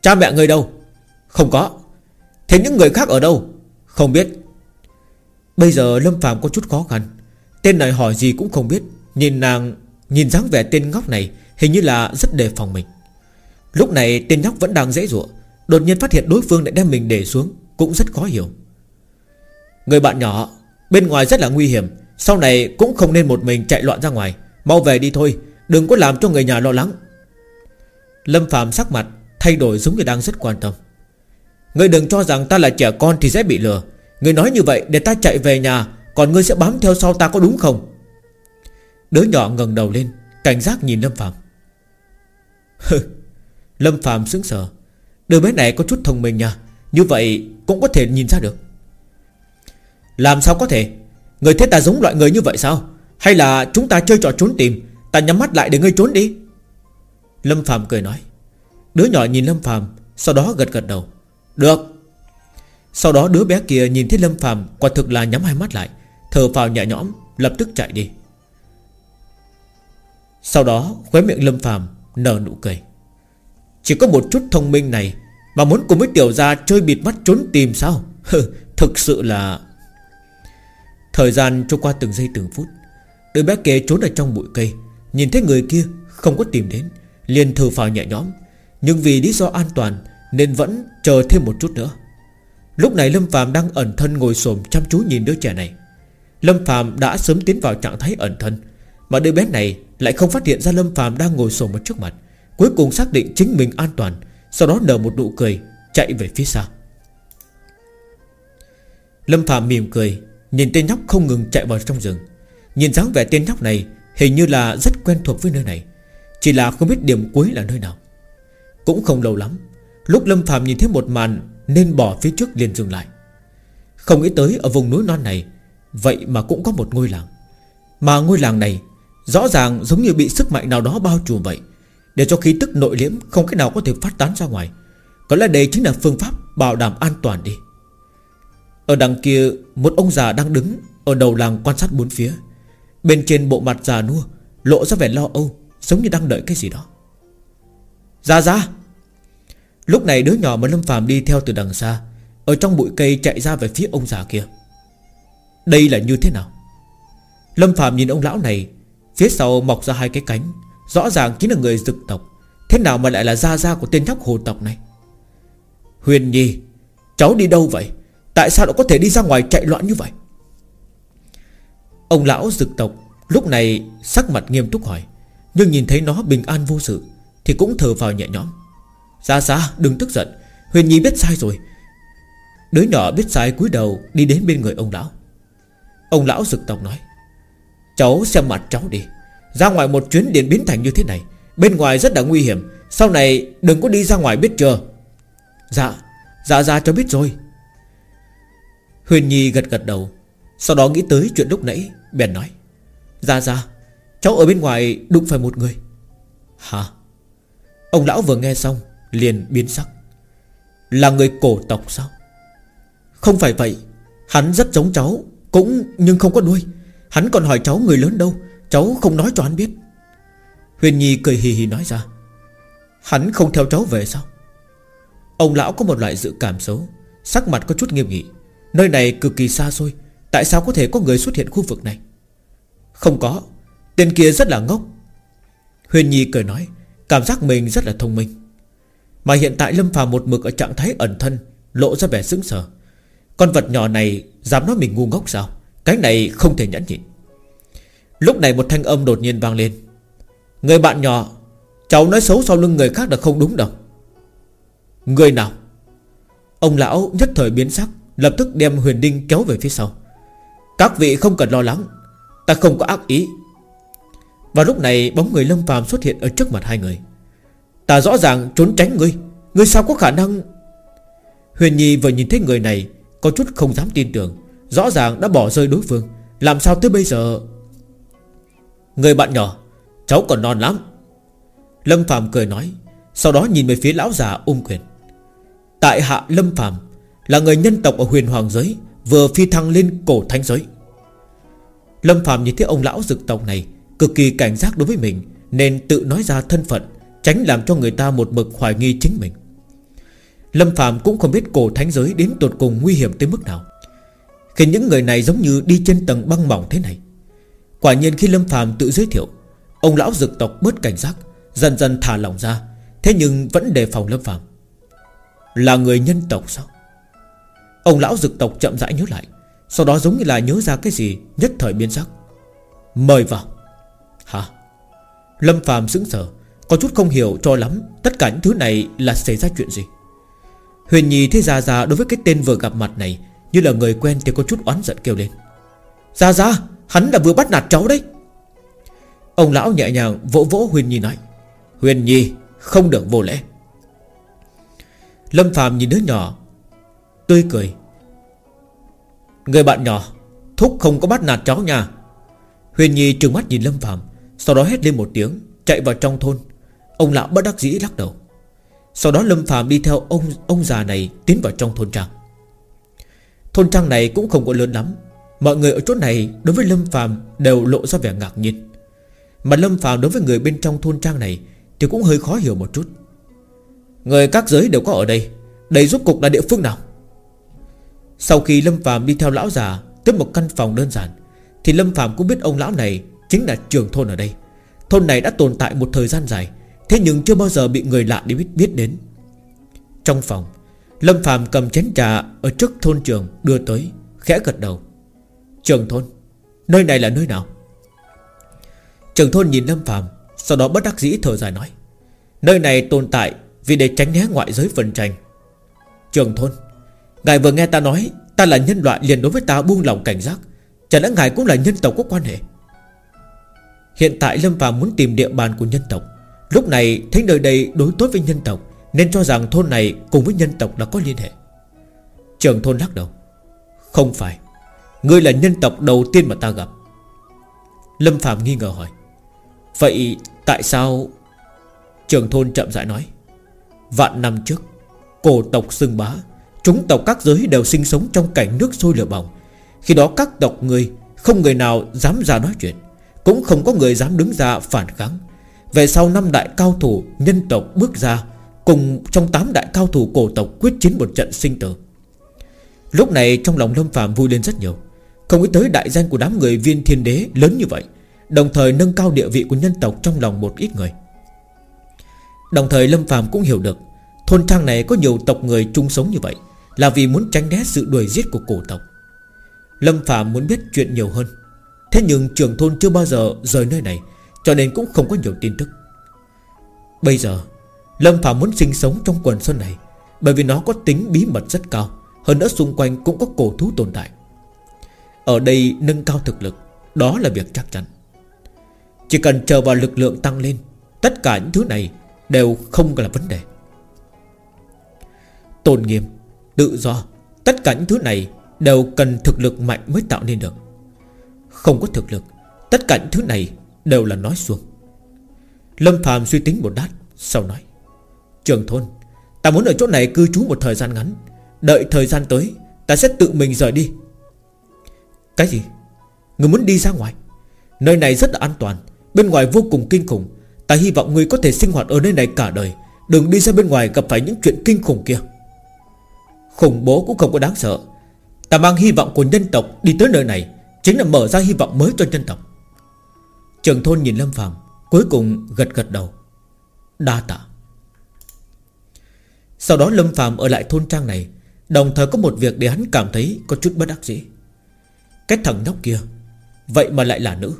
Cha mẹ người đâu? Không có. Thế những người khác ở đâu? Không biết. Bây giờ Lâm Phạm có chút khó khăn. Tên này hỏi gì cũng không biết. Nhìn nàng, Nhìn dáng vẻ tên ngốc này, Hình như là rất đề phòng mình. Lúc này tên nhóc vẫn đang dễ dụa. Đột nhiên phát hiện đối phương lại đem mình để xuống, Cũng rất khó hiểu. Người bạn nhỏ, Bên ngoài rất là nguy hiểm. Sau này cũng không nên một mình chạy loạn ra ngoài. Mau về đi thôi, Đừng có làm cho người nhà lo lắng. Lâm Phạm sắc mặt, Thay đổi giống như đang rất quan tâm. Người đừng cho rằng ta là trẻ con thì dễ bị lừa. Người nói như vậy để ta chạy về nhà, Còn ngươi sẽ bám theo sau ta có đúng không? Đứa nhỏ ngẩng đầu lên, Cảnh giác nhìn Lâm Phạm Lâm Phạm sững sờ. Đứa bé này có chút thông minh nha, Như vậy cũng có thể nhìn ra được. Làm sao có thể? Người thấy ta giống loại người như vậy sao? Hay là chúng ta chơi trò trốn tìm, Ta nhắm mắt lại để ngươi trốn đi? Lâm Phạm cười nói. Đứa nhỏ nhìn Lâm Phạm Sau đó gật gật đầu. Được sau đó đứa bé kia nhìn thấy Lâm Phạm Quả thực là nhắm hai mắt lại, Thở phào nhẹ nhõm, Lập tức chạy đi. Sau đó, khóe miệng Lâm Phạm nở nụ cười. Chỉ có một chút thông minh này Mà muốn cùng với tiểu gia chơi bịt mắt trốn tìm sao? Thực sự là Thời gian trôi qua từng giây từng phút, Đứa bé kia trốn ở trong bụi cây, Nhìn thấy người kia không có tìm đến, Liền thở phào nhẹ nhõm. Nhưng vì lý do an toàn Nên vẫn chờ thêm một chút nữa. Lúc này Lâm Phạm đang ẩn thân ngồi xổm chăm chú nhìn đứa trẻ này. Lâm Phạm đã sớm tiến vào trạng thái ẩn thân, Mà đứa bé này lại không phát hiện ra Lâm Phạm đang ngồi xổm ở trước mặt, Cuối cùng xác định chính mình an toàn, Sau đó nở một nụ cười, Chạy về phía sau Lâm Phạm mỉm cười, Nhìn tên nhóc không ngừng chạy vào trong rừng. Nhìn dáng vẻ tên nhóc này Hình như là rất quen thuộc với nơi này, Chỉ là không biết điểm cuối là nơi nào. Cũng không lâu lắm, Lúc Lâm Phạm nhìn thấy một màn nên bỏ phía trước liền dừng lại. Không nghĩ tới ở vùng núi non này, Vậy mà cũng có một ngôi làng. Mà ngôi làng này Rõ ràng giống như bị sức mạnh nào đó bao trùm vậy, Để cho khí tức nội liễm Không cách nào có thể phát tán ra ngoài. Có lẽ đây chính là phương pháp bảo đảm an toàn đi. Ở đằng kia, Một ông già đang đứng Ở đầu làng quan sát bốn phía. Bên trên bộ mặt già nua, Lộ ra vẻ lo âu, Giống như đang đợi cái gì đó. Ra ra Lúc này đứa nhỏ mà Lâm phàm đi theo từ đằng xa, Ở trong bụi cây chạy ra về phía ông già kia. Đây là như thế nào? Lâm phàm nhìn ông lão này, Phía sau mọc ra hai cái cánh, Rõ ràng chính là người dực tộc. Thế nào mà lại là gia gia của tên nhóc hồ tộc này? Huyền Nhi, Cháu đi đâu vậy? Tại sao lại có thể đi ra ngoài chạy loạn như vậy? Ông lão dực tộc Lúc này sắc mặt nghiêm túc hỏi, Nhưng nhìn thấy nó bình an vô sự, Thì cũng thở vào nhẹ nhõm. Xa xa đừng tức giận. Huyền Nhi biết sai rồi. Đứa nhỏ biết sai cúi đầu đi đến bên người ông lão. Ông lão rực tộc nói, Cháu xem mặt cháu đi. Ra ngoài một chuyến điện biến thành như thế này, Bên ngoài rất là nguy hiểm. Sau này đừng có đi ra ngoài biết chưa? Dạ Dạ dạ cháu biết rồi. Huyền Nhi gật gật đầu, Sau đó nghĩ tới chuyện lúc nãy, Bèn nói Dạ dạ Cháu ở bên ngoài đụng phải một người. Hả? Ông lão vừa nghe xong Liền biến sắc. Là người cổ tộc sao? Không phải vậy, Hắn rất giống cháu, Cũng nhưng không có đuôi. Hắn còn hỏi cháu người lớn đâu, Cháu không nói cho hắn biết. Huyền Nhi cười hì hì nói ra, Hắn không theo cháu về sao? Ông lão có một loại dự cảm xấu, Sắc mặt có chút nghiêm nghị. Nơi này cực kỳ xa xôi, Tại sao có thể có người xuất hiện khu vực này? Không có, Tên kia rất là ngốc. Huyền Nhi cười nói, Cảm giác mình rất là thông minh. Mà hiện tại Lâm phàm một mực ở trạng thái ẩn thân, Lộ ra vẻ sững sờ. Con vật nhỏ này dám nói mình ngu ngốc sao? Cái này không thể nhẫn nhịn. Lúc này một thanh âm đột nhiên vang lên. Người bạn nhỏ, Cháu nói xấu sau lưng người khác là không đúng đâu. Người nào? Ông lão nhất thời biến sắc, Lập tức đem huyền đinh kéo về phía sau. Các vị không cần lo lắng, Ta không có ác ý. Và lúc này bóng người lâm phàm xuất hiện Ở trước mặt hai người. Ta rõ ràng trốn tránh ngươi. Ngươi sao có khả năng? Huyền Nhi vừa nhìn thấy người này, Có chút không dám tin tưởng. Rõ ràng đã bỏ rơi đối phương. Làm sao tới bây giờ? Người bạn nhỏ, Cháu còn non lắm. Lâm Phạm cười nói, Sau đó nhìn về phía lão già ung quyền. Tại hạ Lâm Phạm Là người nhân tộc ở huyền hoàng giới, Vừa phi thăng lên cổ thánh giới. Lâm Phạm nhìn thấy ông lão dực tộc này, Cực kỳ cảnh giác đối với mình, Nên tự nói ra thân phận. Tránh làm cho người ta một mực hoài nghi chính mình. Lâm Phạm cũng không biết cổ thánh giới Đến tột cùng nguy hiểm tới mức nào. Khi những người này giống như đi trên tầng băng mỏng thế này, Quả nhiên khi Lâm Phạm tự giới thiệu, Ông lão dực tộc bớt cảnh giác, Dần dần thả lỏng ra. Thế nhưng vẫn đề phòng Lâm Phạm Là người nhân tộc sao? Ông lão dực tộc chậm rãi nhớ lại, Sau đó giống như là nhớ ra cái gì Nhất thời biến sắc. Mời vào. Hả? Lâm Phạm sững sờ có chút không hiểu cho lắm, Tất cả những thứ này là xảy ra chuyện gì? Huyền Nhi thấy Gia Gia đối với cái tên vừa gặp mặt này Như là người quen thì có chút oán giận kêu lên. Gia Gia, Hắn là vừa bắt nạt cháu đấy. Ông lão nhẹ nhàng vỗ vỗ Huyền Nhi nói, Huyền Nhi, không được vô lễ. Lâm Phạm nhìn đứa nhỏ, Tươi cười. Người bạn nhỏ, Thúc không có bắt nạt cháu nha. Huyền Nhi trừng mắt nhìn Lâm Phạm Sau đó hét lên một tiếng, Chạy vào trong thôn. Ông lão bất đắc dĩ lắc đầu. Sau đó Lâm phàm đi theo ông ông già này Tiến vào trong thôn trang. Thôn trang này cũng không có lớn lắm. Mọi người ở chỗ này đối với Lâm phàm Đều lộ ra vẻ ngạc nhiên. Mà Lâm phàm đối với người bên trong thôn trang này Thì cũng hơi khó hiểu một chút. Người các giới đều có ở đây. Đây rốt cục là địa phương nào? Sau khi Lâm phàm đi theo lão già Tới một căn phòng đơn giản, Thì Lâm phàm cũng biết ông lão này Chính là trường thôn ở đây. Thôn này đã tồn tại một thời gian dài Thế nhưng chưa bao giờ bị người lạ đi biết biết đến. Trong phòng, Lâm Phạm cầm chén trà Ở trước thôn trường đưa tới, Khẽ gật đầu. Trường thôn, Nơi này là nơi nào? Trường thôn nhìn Lâm Phạm Sau đó bất đắc dĩ thở dài nói, Nơi này tồn tại Vì để tránh né ngoại giới phần tranh. Trường thôn, Ngài vừa nghe ta nói Ta là nhân loại liền đối với ta buông lòng cảnh giác Chẳng lẽ ngài cũng là nhân tộc có quan hệ? Hiện tại Lâm Phạm muốn tìm địa bàn của nhân tộc Lúc này, thấy nơi đây đối tốt với nhân tộc, Nên cho rằng thôn này cùng với nhân tộc đã có liên hệ. Trường thôn lắc đầu, Không phải, Ngươi là nhân tộc đầu tiên mà ta gặp. Lâm Phạm nghi ngờ hỏi, Vậy tại sao? Trường thôn chậm rãi nói, Vạn năm trước, Cổ tộc xưng bá, Chúng tộc các giới đều sinh sống trong cảnh nước sôi lửa bỏng. Khi đó các tộc người Không người nào dám ra nói chuyện, Cũng không có người dám đứng ra phản kháng. Về sau năm đại cao thủ Nhân tộc bước ra, Cùng trong tám đại cao thủ cổ tộc Quyết chiến một trận sinh tử. Lúc này trong lòng Lâm Phạm vui lên rất nhiều. Không nghĩ tới đại danh của đám người viên thiên đế Lớn như vậy, Đồng thời nâng cao địa vị của nhân tộc trong lòng một ít người. Đồng thời Lâm Phạm cũng hiểu được, Thôn trang này có nhiều tộc người chung sống như vậy, Là vì muốn tránh né sự đuổi giết của cổ tộc. Lâm Phạm muốn biết chuyện nhiều hơn. Thế nhưng trưởng thôn chưa bao giờ rời nơi này cho nên cũng không có nhiều tin tức. Bây giờ, Lâm Phạm muốn sinh sống trong quần sơn này, Bởi vì nó có tính bí mật rất cao, Hơn nữa xung quanh cũng có cổ thú tồn tại. Ở đây nâng cao thực lực, Đó là việc chắc chắn. Chỉ cần chờ vào lực lượng tăng lên, Tất cả những thứ này Đều không là vấn đề. Tôn nghiêm, Tự do, Tất cả những thứ này Đều cần thực lực mạnh mới tạo nên được. Không có thực lực, Tất cả những thứ này đều là nói xuông. Lâm Phạm suy tính một đát Sau nói, Trường thôn, Ta muốn ở chỗ này cư trú một thời gian ngắn, Đợi thời gian tới, Ta sẽ tự mình rời đi. Cái gì? Người muốn đi ra ngoài? Nơi này rất là an toàn, Bên ngoài vô cùng kinh khủng. Ta hy vọng người có thể sinh hoạt ở nơi này cả đời, Đừng đi ra bên ngoài gặp phải những chuyện kinh khủng kia. Khủng bố cũng không có đáng sợ. Ta mang hy vọng của nhân tộc đi tới nơi này, Chính là mở ra hy vọng mới cho nhân tộc. Trường thôn nhìn Lâm Phạm Cuối cùng gật gật đầu. Đa tạ. Sau đó Lâm Phạm ở lại thôn trang này, Đồng thời có một việc để hắn cảm thấy Có chút bất đắc dĩ. Cái thằng nhóc kia, Vậy mà lại là nữ.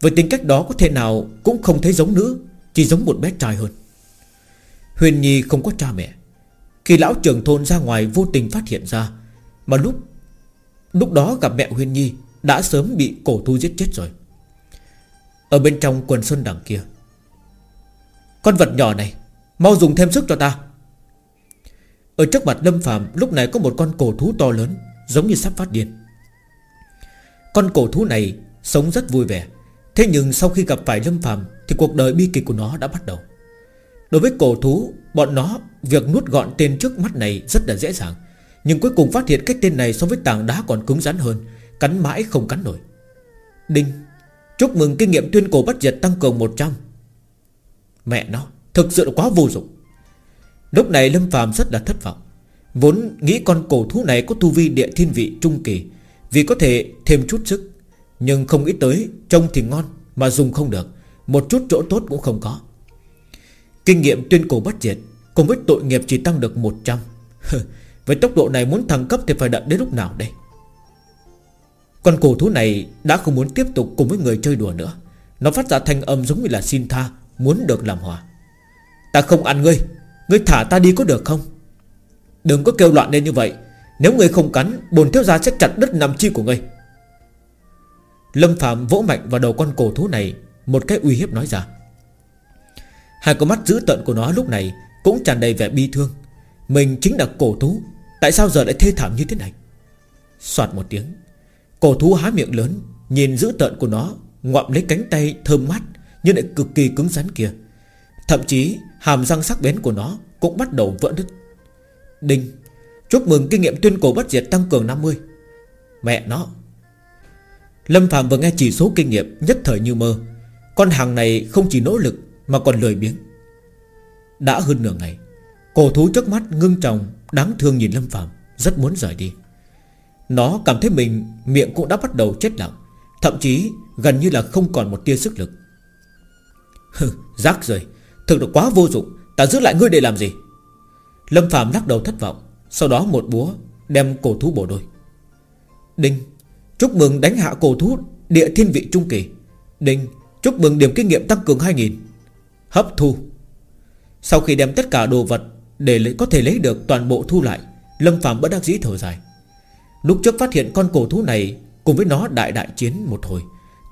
Với tính cách đó có thể nào cũng không thấy giống nữ, Chỉ giống một bé trai hơn. Huyền Nhi không có cha mẹ. Khi lão trưởng thôn ra ngoài vô tình phát hiện ra, Mà lúc Lúc đó gặp mẹ Huyền Nhi Đã sớm bị cổ thu giết chết rồi. Ở bên trong quần xuân đằng kia. Con vật nhỏ này, Mau dùng thêm sức cho ta. Ở trước mặt Lâm Phạm Lúc này có một con cổ thú to lớn, Giống như sắp phát điên. Con cổ thú này sống rất vui vẻ. Thế nhưng sau khi gặp phải Lâm Phạm Thì cuộc đời bi kịch của nó đã bắt đầu. Đối với cổ thú, Bọn nó, việc nuốt gọn tên trước mắt này rất là dễ dàng. Nhưng cuối cùng phát hiện cái tên này so với tảng đá còn cứng rắn hơn, Cắn mãi không cắn nổi. Đinh! Chúc mừng kinh nghiệm tuyên cổ bất diệt tăng cường 100 Mẹ nó, Thực sự là quá vô dụng. Lúc này Lâm phàm rất là thất vọng. Vốn nghĩ con cổ thú này có tu vi địa thiên vị trung kỳ, Vì có thể thêm chút sức, Nhưng không nghĩ tới Trông thì ngon mà dùng không được, Một chút chỗ tốt cũng không có. Kinh nghiệm tuyên cổ bất diệt Cùng với tội nghiệp chỉ tăng được 100 Với tốc độ này muốn thăng cấp Thì phải đợi đến lúc nào đây? Con cổ thú này đã không muốn tiếp tục Cùng với người chơi đùa nữa. Nó phát ra thanh âm giống như là xin tha, Muốn được làm hòa. Ta không ăn ngươi. Ngươi thả ta đi có được không? Đừng có kêu loạn lên như vậy. Nếu ngươi không cắn, Bồn thiếu gia sẽ chặt đứt nằm chi của ngươi. Lâm Phạm vỗ mạnh vào đầu con cổ thú này, Một cái uy hiếp nói ra. Hai con mắt dữ tợn của nó lúc này Cũng tràn đầy vẻ bi thương. Mình chính là cổ thú, Tại sao giờ lại thê thảm như thế này? Xoạt một tiếng. Cổ thú há miệng lớn, Nhìn dữ tợn của nó, Ngoạm lấy cánh tay thơm mát, Nhưng lại cực kỳ cứng rắn kia. Thậm chí, hàm răng sắc bén của nó Cũng bắt đầu vỡ đứt Đinh, Chúc mừng kinh nghiệm tuyên cổ bất diệt tăng cường 50 Mẹ nó! Lâm Phạm vừa nghe chỉ số kinh nghiệm Nhất thời như mơ. Con hàng này không chỉ nỗ lực Mà còn lười biếng. Đã hơn nửa ngày, Cổ thú trước mắt ngưng trọng, Đáng thương nhìn Lâm Phạm Rất muốn rời đi. Nó cảm thấy mình miệng cũng đã bắt đầu chết lặng Thậm chí gần như là không còn một tia sức lực. Hừ, rác rồi Thực là quá vô dụng Ta giữ lại ngươi để làm gì? Lâm Phạm lắc đầu thất vọng Sau đó một búa đem cổ thú bổ đôi. Đinh Chúc mừng đánh hạ cổ thú địa thiên vị trung kỳ. Đinh Chúc mừng điểm kinh nghiệm tăng cường 2000 Hấp thu. Sau khi đem tất cả đồ vật Để có thể lấy được toàn bộ thu lại Lâm Phạm bất đắc dĩ thở dài. Lúc trước phát hiện con cổ thú này, Cùng với nó đại đại chiến một hồi.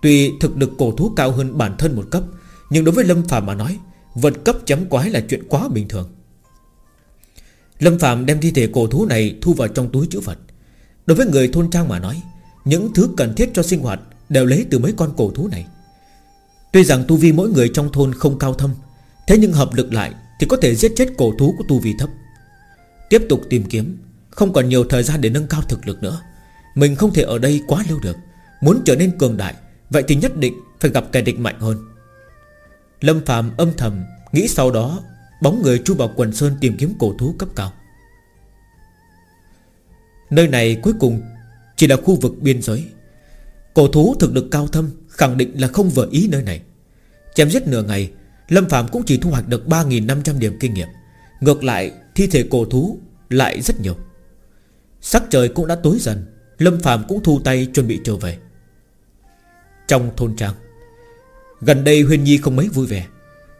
Tuy thực lực cổ thú cao hơn bản thân một cấp, Nhưng đối với Lâm Phạm mà nói Vật cấp chấm quái là chuyện quá bình thường. Lâm Phạm đem thi thể cổ thú này Thu vào trong túi chữ vật. Đối với người thôn trang mà nói, Những thứ cần thiết cho sinh hoạt Đều lấy từ mấy con cổ thú này. Tuy rằng tu vi mỗi người trong thôn không cao thâm, Thế nhưng hợp lực lại Thì có thể giết chết cổ thú của tu vi thấp. Tiếp tục tìm kiếm không còn nhiều thời gian để nâng cao thực lực nữa. Mình không thể ở đây quá lâu được. Muốn trở nên cường đại, Vậy thì nhất định phải gặp kẻ địch mạnh hơn. Lâm Phạm âm thầm Nghĩ sau đó, Bóng người chu vào quần sơn tìm kiếm cổ thú cấp cao. Nơi này cuối cùng Chỉ là khu vực biên giới. Cổ thú thực lực cao thâm Khẳng định là không vừa ý nơi này. Chém giết nửa ngày, Lâm Phạm cũng chỉ thu hoạch được 3.500 điểm kinh nghiệm. Ngược lại, thi thể cổ thú Lại rất nhiều. Sắc trời cũng đã tối dần, Lâm Phạm cũng thu tay chuẩn bị trở về. Trong thôn trang, Gần đây Huyên Nhi không mấy vui vẻ.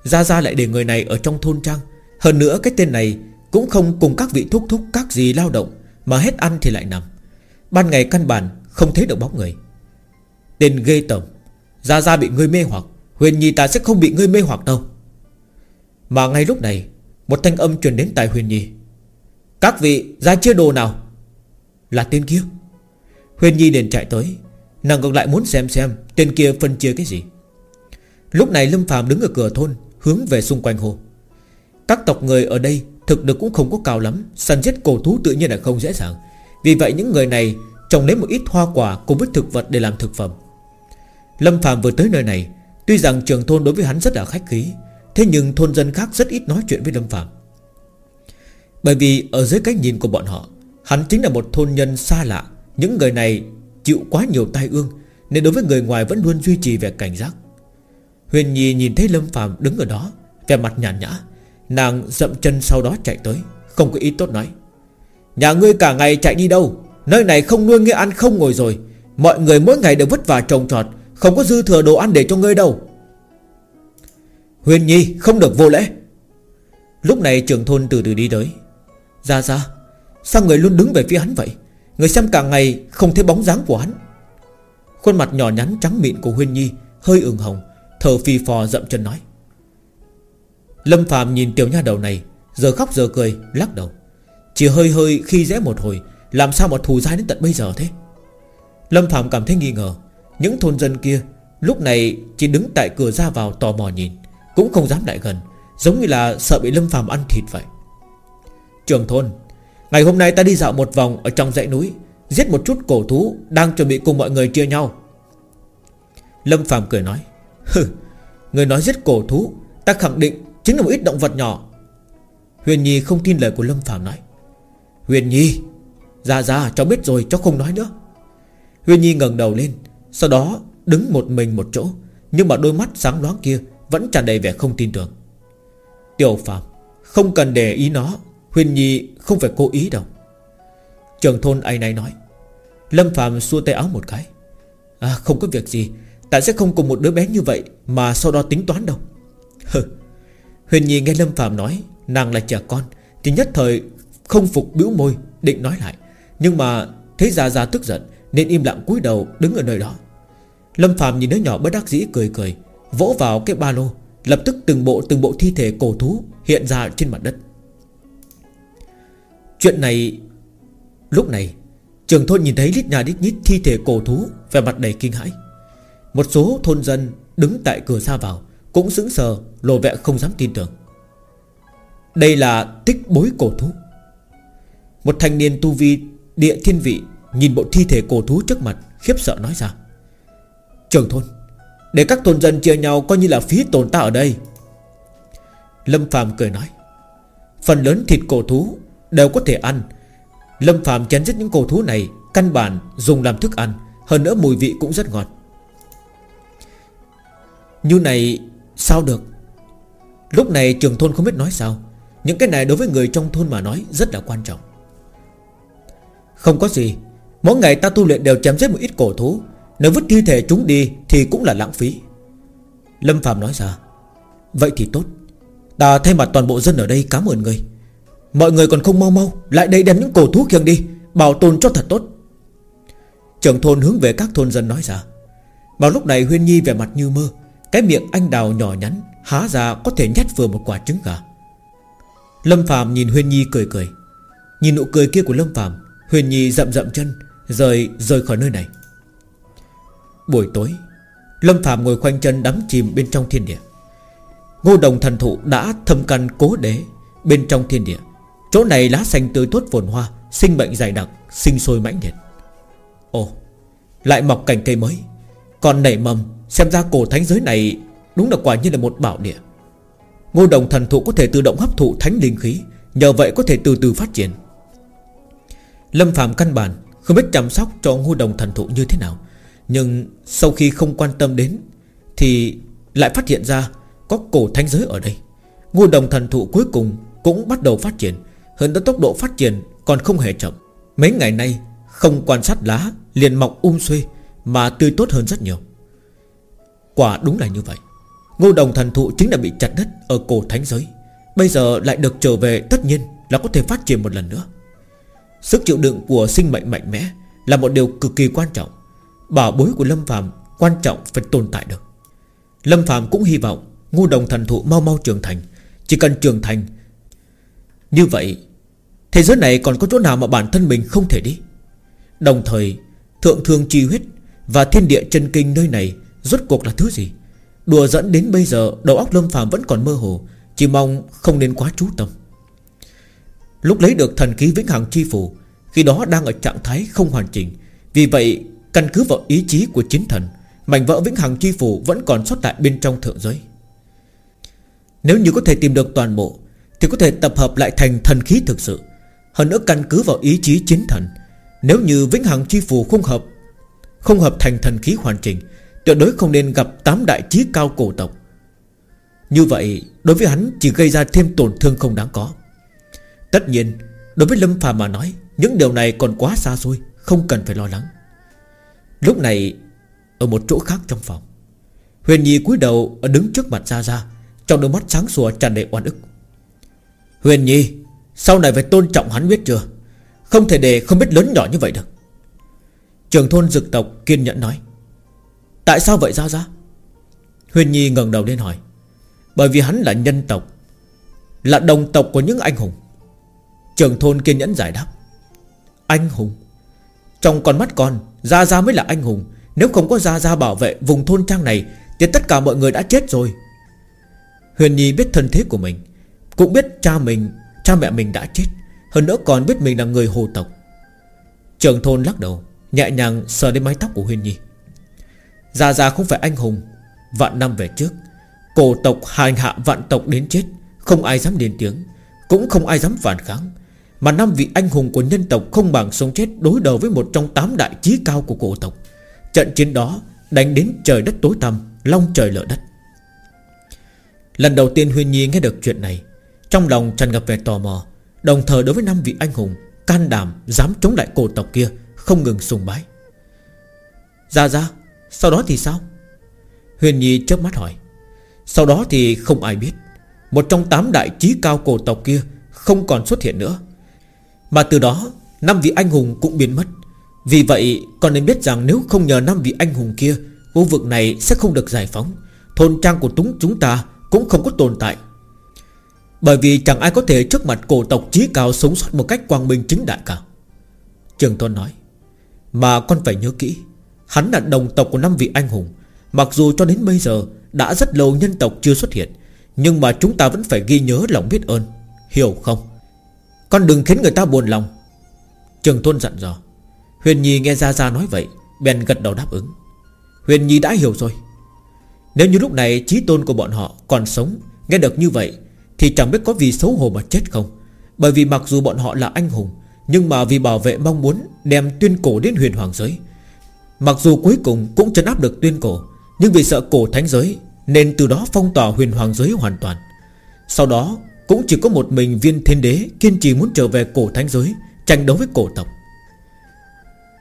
Ra Ra lại để người này ở trong thôn trang. Hơn nữa cái tên này Cũng không cùng các vị thúc thúc, các gì lao động, Mà hết ăn thì lại nằm. Ban ngày căn bản không thấy được bóng người. Tên ghê tởm Ra Ra bị ngươi mê hoặc Huyền Nhi ta sẽ không bị ngươi mê hoặc đâu. Mà ngay lúc này, Một thanh âm truyền đến tại Huyền Nhi. Các vị ra chia đồ nào? Là tên kia. Huyền Nhi liền chạy tới, Nàng ngược lại muốn xem xem Tên kia phân chia cái gì. Lúc này Lâm Phạm đứng ở cửa thôn, Hướng về xung quanh hồ. Các tộc người ở đây thực lực cũng không có cao lắm, Săn giết cổ thú tự nhiên là không dễ dàng. Vì vậy những người này trồng lấy một ít hoa quả Cùng với thực vật để làm thực phẩm. Lâm Phạm vừa tới nơi này, Tuy rằng trường thôn đối với hắn rất là khách khí, Thế nhưng thôn dân khác rất ít nói chuyện với Lâm Phạm Bởi vì ở dưới cách nhìn của bọn họ Hắn chính là một thôn nhân xa lạ. Những người này chịu quá nhiều tai ương, Nên đối với người ngoài vẫn luôn duy trì vẻ cảnh giác. Huyền Nhi nhìn thấy Lâm Phạm đứng ở đó, Vẻ mặt nhàn nhã. Nàng dậm chân sau đó chạy tới, Không có ý tốt nói. Nhà ngươi cả ngày chạy đi đâu? Nơi này không nuôi ngươi ăn, không ngồi rồi. Mọi người mỗi ngày đều vất vả trồng trọt, Không có dư thừa đồ ăn để cho ngươi đâu. Huyền Nhi, không được vô lễ. Lúc này trưởng thôn từ từ đi tới. Ra ra Sao người luôn đứng về phía hắn vậy? Người xem cả ngày không thấy bóng dáng của hắn. Khuôn mặt nhỏ nhắn trắng mịn của Huyên Nhi Hơi ửng hồng, Thở phì phò dậm chân nói. Lâm Phạm nhìn tiểu nha đầu này, Giờ khóc giờ cười, lắc đầu. Chỉ hơi hơi khi dễ một hồi, Làm sao mà thù dai đến tận bây giờ thế? Lâm Phạm cảm thấy nghi ngờ. Những thôn dân kia Lúc này chỉ đứng tại cửa ra vào tò mò nhìn, Cũng không dám lại gần, Giống như là sợ bị Lâm Phạm ăn thịt vậy. Trường thôn Ngày hôm nay ta đi dạo một vòng ở trong dãy núi, Giết một chút cổ thú Đang chuẩn bị cùng mọi người chia nhau. Lâm Phạm cười nói, Hừ, Người nói giết cổ thú, Ta khẳng định chính là một ít động vật nhỏ. Huyền Nhi không tin lời của Lâm Phạm nói, Huyền Nhi, Ra ra, cháu biết rồi, cháu không nói nữa. Huyền Nhi ngẩng đầu lên, Sau đó đứng một mình một chỗ, Nhưng mà đôi mắt sáng loáng kia Vẫn tràn đầy vẻ không tin tưởng. Tiểu Phạm Không cần để ý nó Huyền Nhi không phải cố ý đâu. Trường thôn ai này nói, Lâm Phạm xua tay áo một cái. À không có việc gì Ta sẽ không cùng một đứa bé như vậy Mà sau đó tính toán đâu. Hừ. Huyền Nhi nghe Lâm Phạm nói, Nàng là trẻ con, Thì nhất thời không phục bĩu môi, Định nói lại. Nhưng mà thấy Gia Gia tức giận, Nên im lặng cúi đầu đứng ở nơi đó. Lâm Phạm nhìn đứa nhỏ bất đắc dĩ cười cười, Vỗ vào cái ba lô, Lập tức từng bộ từng bộ thi thể cổ thú Hiện ra trên mặt đất. Chuyện này, Lúc này, Trường thôn nhìn thấy lít nhà đít nhít thi thể cổ thú Về mặt đầy kinh hãi. Một số thôn dân đứng tại cửa ra vào, Cũng sững sờ, lộ vẻ không dám tin tưởng. Đây là tích bối cổ thú. Một thanh niên tu vi địa thiên vị Nhìn bộ thi thể cổ thú trước mặt, Khiếp sợ nói ra. Trường thôn, Để các thôn dân chia nhau coi như là phí tồn ta ở đây. Lâm phàm cười nói, Phần lớn thịt cổ thú Đều có thể ăn. Lâm Phạm chén giết những cổ thú này, Căn bản dùng làm thức ăn, Hơn nữa mùi vị cũng rất ngọt. Như này sao được? Lúc này trường thôn không biết nói sao. Những cái này đối với người trong thôn mà nói Rất là quan trọng. Không có gì. Mỗi ngày ta tu luyện đều chém giết một ít cổ thú. Nếu vứt thi thể chúng đi Thì cũng là lãng phí. Lâm Phạm nói ra. Vậy thì tốt. Ta thay mặt toàn bộ dân ở đây cảm ơn người Mọi người còn không mau mau, Lại đây đem những cổ thú kiêng đi, Bảo tồn cho thật tốt. Trưởng thôn hướng về các thôn dân nói ra. Vào lúc này Huyên Nhi vẻ mặt như mơ, Cái miệng anh đào nhỏ nhắn, Há ra có thể nhét vừa một quả trứng gà. Lâm Phạm nhìn Huyên Nhi cười cười. Nhìn nụ cười kia của Lâm Phạm Huyền Nhi dậm dậm chân, Rời rời khỏi nơi này. Buổi tối, Lâm Phạm ngồi khoanh chân đắm chìm bên trong thiên địa. Ngô đồng thần thụ đã thâm căn cố đế Bên trong thiên địa. Chỗ này lá xanh tươi tốt phồn hoa, Sinh bệnh dày đặc, Sinh sôi mãnh liệt. Ồ, Lại mọc cành cây mới. Còn nảy mầm, Xem ra cổ thánh giới này Đúng là quả như là một bảo địa. Ngô đồng thần thụ có thể tự động hấp thụ thánh linh khí, Nhờ vậy có thể từ từ phát triển. Lâm Phạm căn bản Không biết chăm sóc cho ngô đồng thần thụ như thế nào, Nhưng sau khi không quan tâm đến Thì lại phát hiện ra Có cổ thánh giới ở đây. Ngô đồng thần thụ cuối cùng cũng bắt đầu phát triển hơn nữa tốc độ phát triển còn không hề chậm. Mấy ngày nay, không quan sát lá, Liền mọc um xuê Mà tươi tốt hơn rất nhiều. Quả đúng là như vậy. Ngô đồng thần thụ chính là bị chặt đất Ở cổ thánh giới. Bây giờ lại được trở về, tất nhiên là có thể phát triển một lần nữa. Sức chịu đựng của sinh mệnh mạnh mẽ Là một điều cực kỳ quan trọng. Bảo bối của Lâm phàm Quan trọng phải tồn tại được. Lâm phàm cũng hy vọng Ngô đồng thần thụ mau mau trưởng thành. Chỉ cần trưởng thành như vậy, Thế giới này còn có chỗ nào mà bản thân mình không thể đi? Đồng thời, Thượng thương chi huyết Và thiên địa chân kinh nơi này Rốt cuộc là thứ gì? Đùa dẫn đến bây giờ, Đầu óc Lâm phàm vẫn còn mơ hồ, Chỉ mong không nên quá chú tâm. Lúc lấy được thần ký vĩnh hằng chi phù Khi đó đang ở trạng thái không hoàn chỉnh, Vì vậy, căn cứ vào ý chí của chính thần, Mảnh vỡ vĩnh hằng chi phù Vẫn còn sót lại bên trong thượng giới. Nếu như có thể tìm được toàn bộ thì có thể tập hợp lại thành thần khí thực sự. Hơn nữa căn cứ vào ý chí chính thần, Nếu như vĩnh hằng chi phù không hợp Không hợp thành thần khí hoàn chỉnh, Tuyệt đối không nên gặp tám đại chí cao cổ tộc. Như vậy, Đối với hắn chỉ gây ra thêm tổn thương không đáng có. Tất nhiên, Đối với Lâm Phàm mà nói, Những điều này còn quá xa xôi, Không cần phải lo lắng. Lúc này, Ở một chỗ khác trong phòng, Huyền Nhi cúi đầu ở đứng trước mặt Gia Gia, Trong đôi mắt sáng sủa tràn đầy oan ức. Huyền Nhi, Sau này phải tôn trọng hắn biết chưa? Không thể để không biết lớn nhỏ như vậy được. Trường thôn dực tộc kiên nhẫn nói. Tại sao vậy ra ra? Huyền Nhi ngẩng đầu lên hỏi. Bởi vì hắn là nhân tộc, Là đồng tộc của những anh hùng. Trường thôn kiên nhẫn giải đáp. Anh hùng? Trong con mắt con, Gia Gia mới là anh hùng. Nếu không có Gia Gia bảo vệ vùng thôn trang này, Thì tất cả mọi người đã chết rồi. Huyền Nhi biết thân thế của mình. Cũng biết cha mình, Cha mẹ mình đã chết, Hơn nữa còn biết mình là người hồ tộc. Trường thôn lắc đầu, Nhẹ nhàng sờ đến mái tóc của Huyền Nhi. Già già không phải anh hùng, Vạn năm về trước, Cổ tộc hành hạ vạn tộc đến chết, Không ai dám lên tiếng, Cũng không ai dám phản kháng. Mà năm vị anh hùng của nhân tộc không bằng sống chết Đối đầu với một trong tám đại chí cao của cổ tộc. Trận chiến đó Đánh đến trời đất tối tăm, Long trời lở đất. Lần đầu tiên Huyền Nhi nghe được chuyện này trong lòng tràn ngập vẻ tò mò, Đồng thời đối với năm vị anh hùng, Can đảm dám chống lại cổ tộc kia, Không ngừng sùng bái. Ra ra Sau đó thì sao? Huyền Nhi chớp mắt hỏi. Sau đó thì không ai biết, Một trong tám đại trí cao cổ tộc kia Không còn xuất hiện nữa. Mà từ đó, năm vị anh hùng cũng biến mất. Vì vậy còn nên biết rằng Nếu không nhờ năm vị anh hùng kia, Khu vực này sẽ không được giải phóng. Thôn trang của chúng chúng ta Cũng không có tồn tại. Bởi vì chẳng ai có thể trước mặt cổ tộc trí cao Sống sót một cách quang minh chính đại cả. Trường Tôn nói, Mà con phải nhớ kỹ, Hắn là đồng tộc của năm vị anh hùng. Mặc dù cho đến bây giờ Đã rất lâu nhân tộc chưa xuất hiện, Nhưng mà chúng ta vẫn phải ghi nhớ lòng biết ơn, Hiểu không? Con đừng khiến người ta buồn lòng. Trường Tôn dặn dò. Huyền Nhi nghe Gia Gia nói vậy, Bèn gật đầu đáp ứng. Huyền Nhi đã hiểu rồi. Nếu như lúc này trí tôn của bọn họ còn sống, Nghe được như vậy thì chẳng biết có vì xấu hổ mà chết không. Bởi vì mặc dù bọn họ là anh hùng, Nhưng mà vì bảo vệ mong muốn Đem tuyên cổ đến huyền hoàng giới. Mặc dù cuối cùng cũng chấn áp được tuyên cổ, Nhưng vì sợ cổ thánh giới, Nên từ đó phong tỏa huyền hoàng giới hoàn toàn. Sau đó, cũng chỉ có một mình viên thiên đế Kiên trì muốn trở về cổ thánh giới, Tranh đấu với cổ tộc.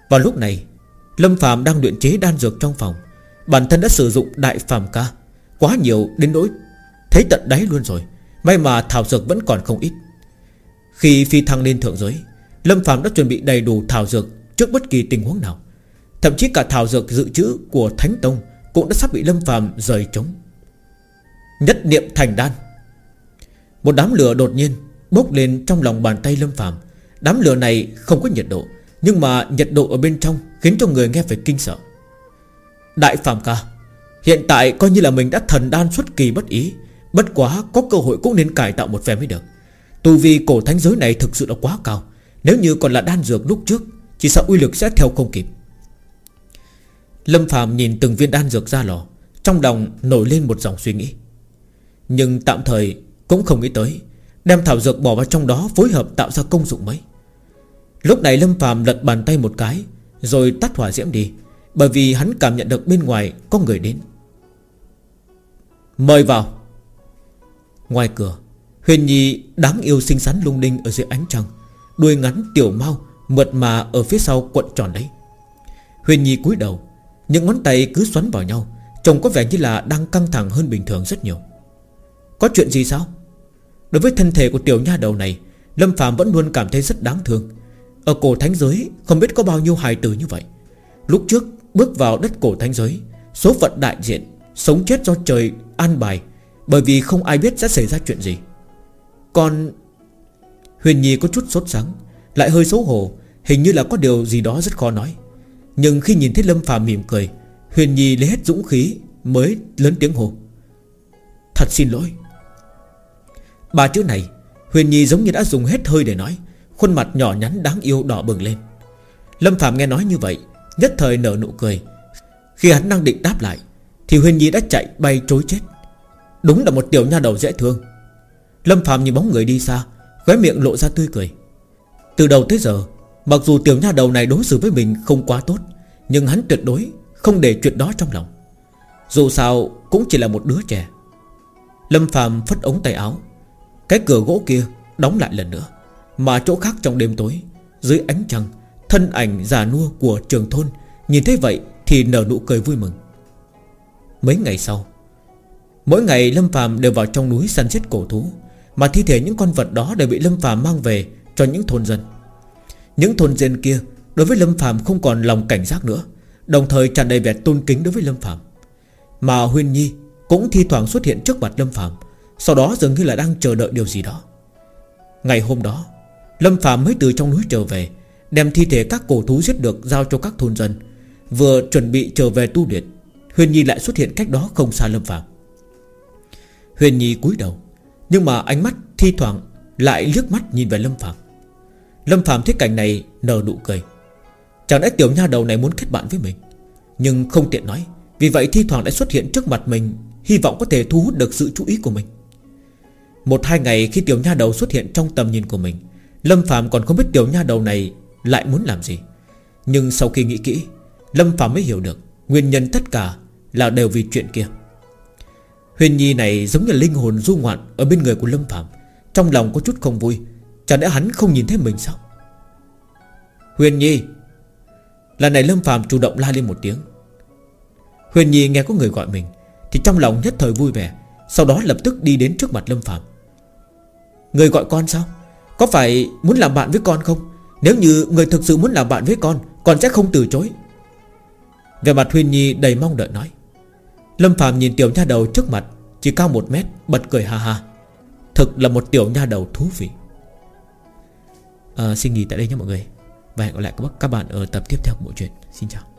Vào lúc này, Lâm Phạm đang luyện chế đan dược trong phòng. Bản thân đã sử dụng đại phàm ca, Quá nhiều đến nỗi Thấy tận đáy luôn rồi. May mà thảo dược vẫn còn không ít. Khi phi thăng lên thượng giới, Lâm Phạm đã chuẩn bị đầy đủ thảo dược Trước bất kỳ tình huống nào. Thậm chí cả thảo dược dự trữ của Thánh Tông Cũng đã sắp bị Lâm Phạm rời trống. Nhất niệm thành đan. Một đám lửa đột nhiên Bốc lên trong lòng bàn tay Lâm Phạm Đám lửa này không có nhiệt độ, Nhưng mà nhiệt độ ở bên trong Khiến cho người nghe phải kinh sợ. Đại Phạm ca, Hiện tại coi như là mình đã thần đan xuất kỳ bất ý Bất quá có cơ hội cũng nên cải tạo một phen mới được. Tu vi cổ thánh giới này thực sự là quá cao. Nếu như còn là đan dược lúc trước, Chỉ sợ uy lực sẽ theo không kịp. Lâm Phạm nhìn từng viên đan dược ra lò, Trong lòng nổi lên một dòng suy nghĩ. Nhưng tạm thời cũng không nghĩ tới, Đem thảo dược bỏ vào trong đó Phối hợp tạo ra công dụng mấy Lúc này Lâm Phạm lật bàn tay một cái, Rồi tắt hỏa diễm đi, Bởi vì hắn cảm nhận được bên ngoài có người đến. Mời vào. Ngoài cửa, Huyền Nhi đáng yêu xinh xắn lung linh ở dưới ánh trăng, Đuôi ngắn tiểu mau, Mượt mà ở phía sau cuộn tròn đấy. Huyền Nhi cúi đầu, Những ngón tay cứ xoắn vào nhau, Trông có vẻ như là đang căng thẳng hơn bình thường rất nhiều. Có chuyện gì sao? Đối với thân thể của tiểu nha đầu này, Lâm Phạm vẫn luôn cảm thấy rất đáng thương. Ở cổ thánh giới, Không biết có bao nhiêu hài tử như vậy. Lúc trước bước vào đất cổ thánh giới, Số phận đại diện, Sống chết do trời an bài bởi vì không ai biết sẽ xảy ra chuyện gì. Còn Huyền Nhi có chút sốt sắng Lại hơi xấu hổ, Hình như là có điều gì đó rất khó nói. Nhưng khi nhìn thấy Lâm Phạm mỉm cười, Huyền Nhi lấy hết dũng khí Mới lớn tiếng hồ Thật xin lỗi. Ba chữ này, Huyền Nhi giống như đã dùng hết hơi để nói, Khuôn mặt nhỏ nhắn đáng yêu đỏ bừng lên. Lâm Phạm nghe nói như vậy, Nhất thời nở nụ cười. Khi hắn đang định đáp lại, Thì Huyền Nhi đã chạy bay trối chết. Đúng là một tiểu nha đầu dễ thương. Lâm Phạm nhìn bóng người đi xa, Khóe miệng lộ ra tươi cười. Từ đầu tới giờ, Mặc dù tiểu nha đầu này đối xử với mình không quá tốt, Nhưng hắn tuyệt đối Không để chuyện đó trong lòng. Dù sao cũng chỉ là một đứa trẻ. Lâm Phạm phất ống tay áo. Cái cửa gỗ kia đóng lại lần nữa, Mà chỗ khác trong đêm tối, Dưới ánh trăng, Thân ảnh già nua của trường thôn Nhìn thấy vậy thì nở nụ cười vui mừng. Mấy ngày sau Mỗi ngày Lâm Phạm đều vào trong núi săn giết cổ thú, Mà thi thể những con vật đó đều bị Lâm Phạm mang về Cho những thôn dân. Những thôn dân kia Đối với Lâm Phạm không còn lòng cảnh giác nữa, Đồng thời tràn đầy vẻ tôn kính đối với Lâm Phạm Mà Huyên Nhi Cũng thi thoảng xuất hiện trước mặt Lâm Phạm Sau đó dường như là đang chờ đợi điều gì đó. Ngày hôm đó, Lâm Phạm mới từ trong núi trở về, Đem thi thể các cổ thú giết được Giao cho các thôn dân, Vừa chuẩn bị trở về tu luyện. Huyên Nhi lại xuất hiện cách đó không xa Lâm Phạm Huyền Nhi cúi đầu, Nhưng mà ánh mắt thi thoảng Lại liếc mắt nhìn về Lâm Phạm Lâm Phạm thấy cảnh này nở nụ cười. Chẳng lẽ tiểu nha đầu này muốn kết bạn với mình? Nhưng không tiện nói, Vì vậy thi thoảng lại xuất hiện trước mặt mình, Hy vọng có thể thu hút được sự chú ý của mình. Một hai ngày khi tiểu nha đầu xuất hiện trong tầm nhìn của mình, Lâm Phạm còn không biết tiểu nha đầu này Lại muốn làm gì. Nhưng sau khi nghĩ kỹ, Lâm Phạm mới hiểu được Nguyên nhân tất cả là đều vì chuyện kia. Huyền Nhi này giống như linh hồn du ngoạn Ở bên người của Lâm Phạm Trong lòng có chút không vui. Chẳng lẽ hắn không nhìn thấy mình sao? Huyền Nhi! Lần này Lâm Phạm chủ động la lên một tiếng. Huyền Nhi nghe có người gọi mình, Thì trong lòng nhất thời vui vẻ, Sau đó lập tức đi đến trước mặt Lâm Phạm Người gọi con sao? Có phải muốn làm bạn với con không? Nếu như người thực sự muốn làm bạn với con Con sẽ không từ chối. Về mặt Huyền Nhi đầy mong đợi nói. Lâm Phạm nhìn tiểu nha đầu trước mặt Chỉ cao một mét bật cười ha ha. Thực là một tiểu nha đầu thú vị. À, Xin nghỉ tại đây nhé mọi người. Và hẹn gặp lại các bạn ở tập tiếp theo của bộ truyện. Xin chào.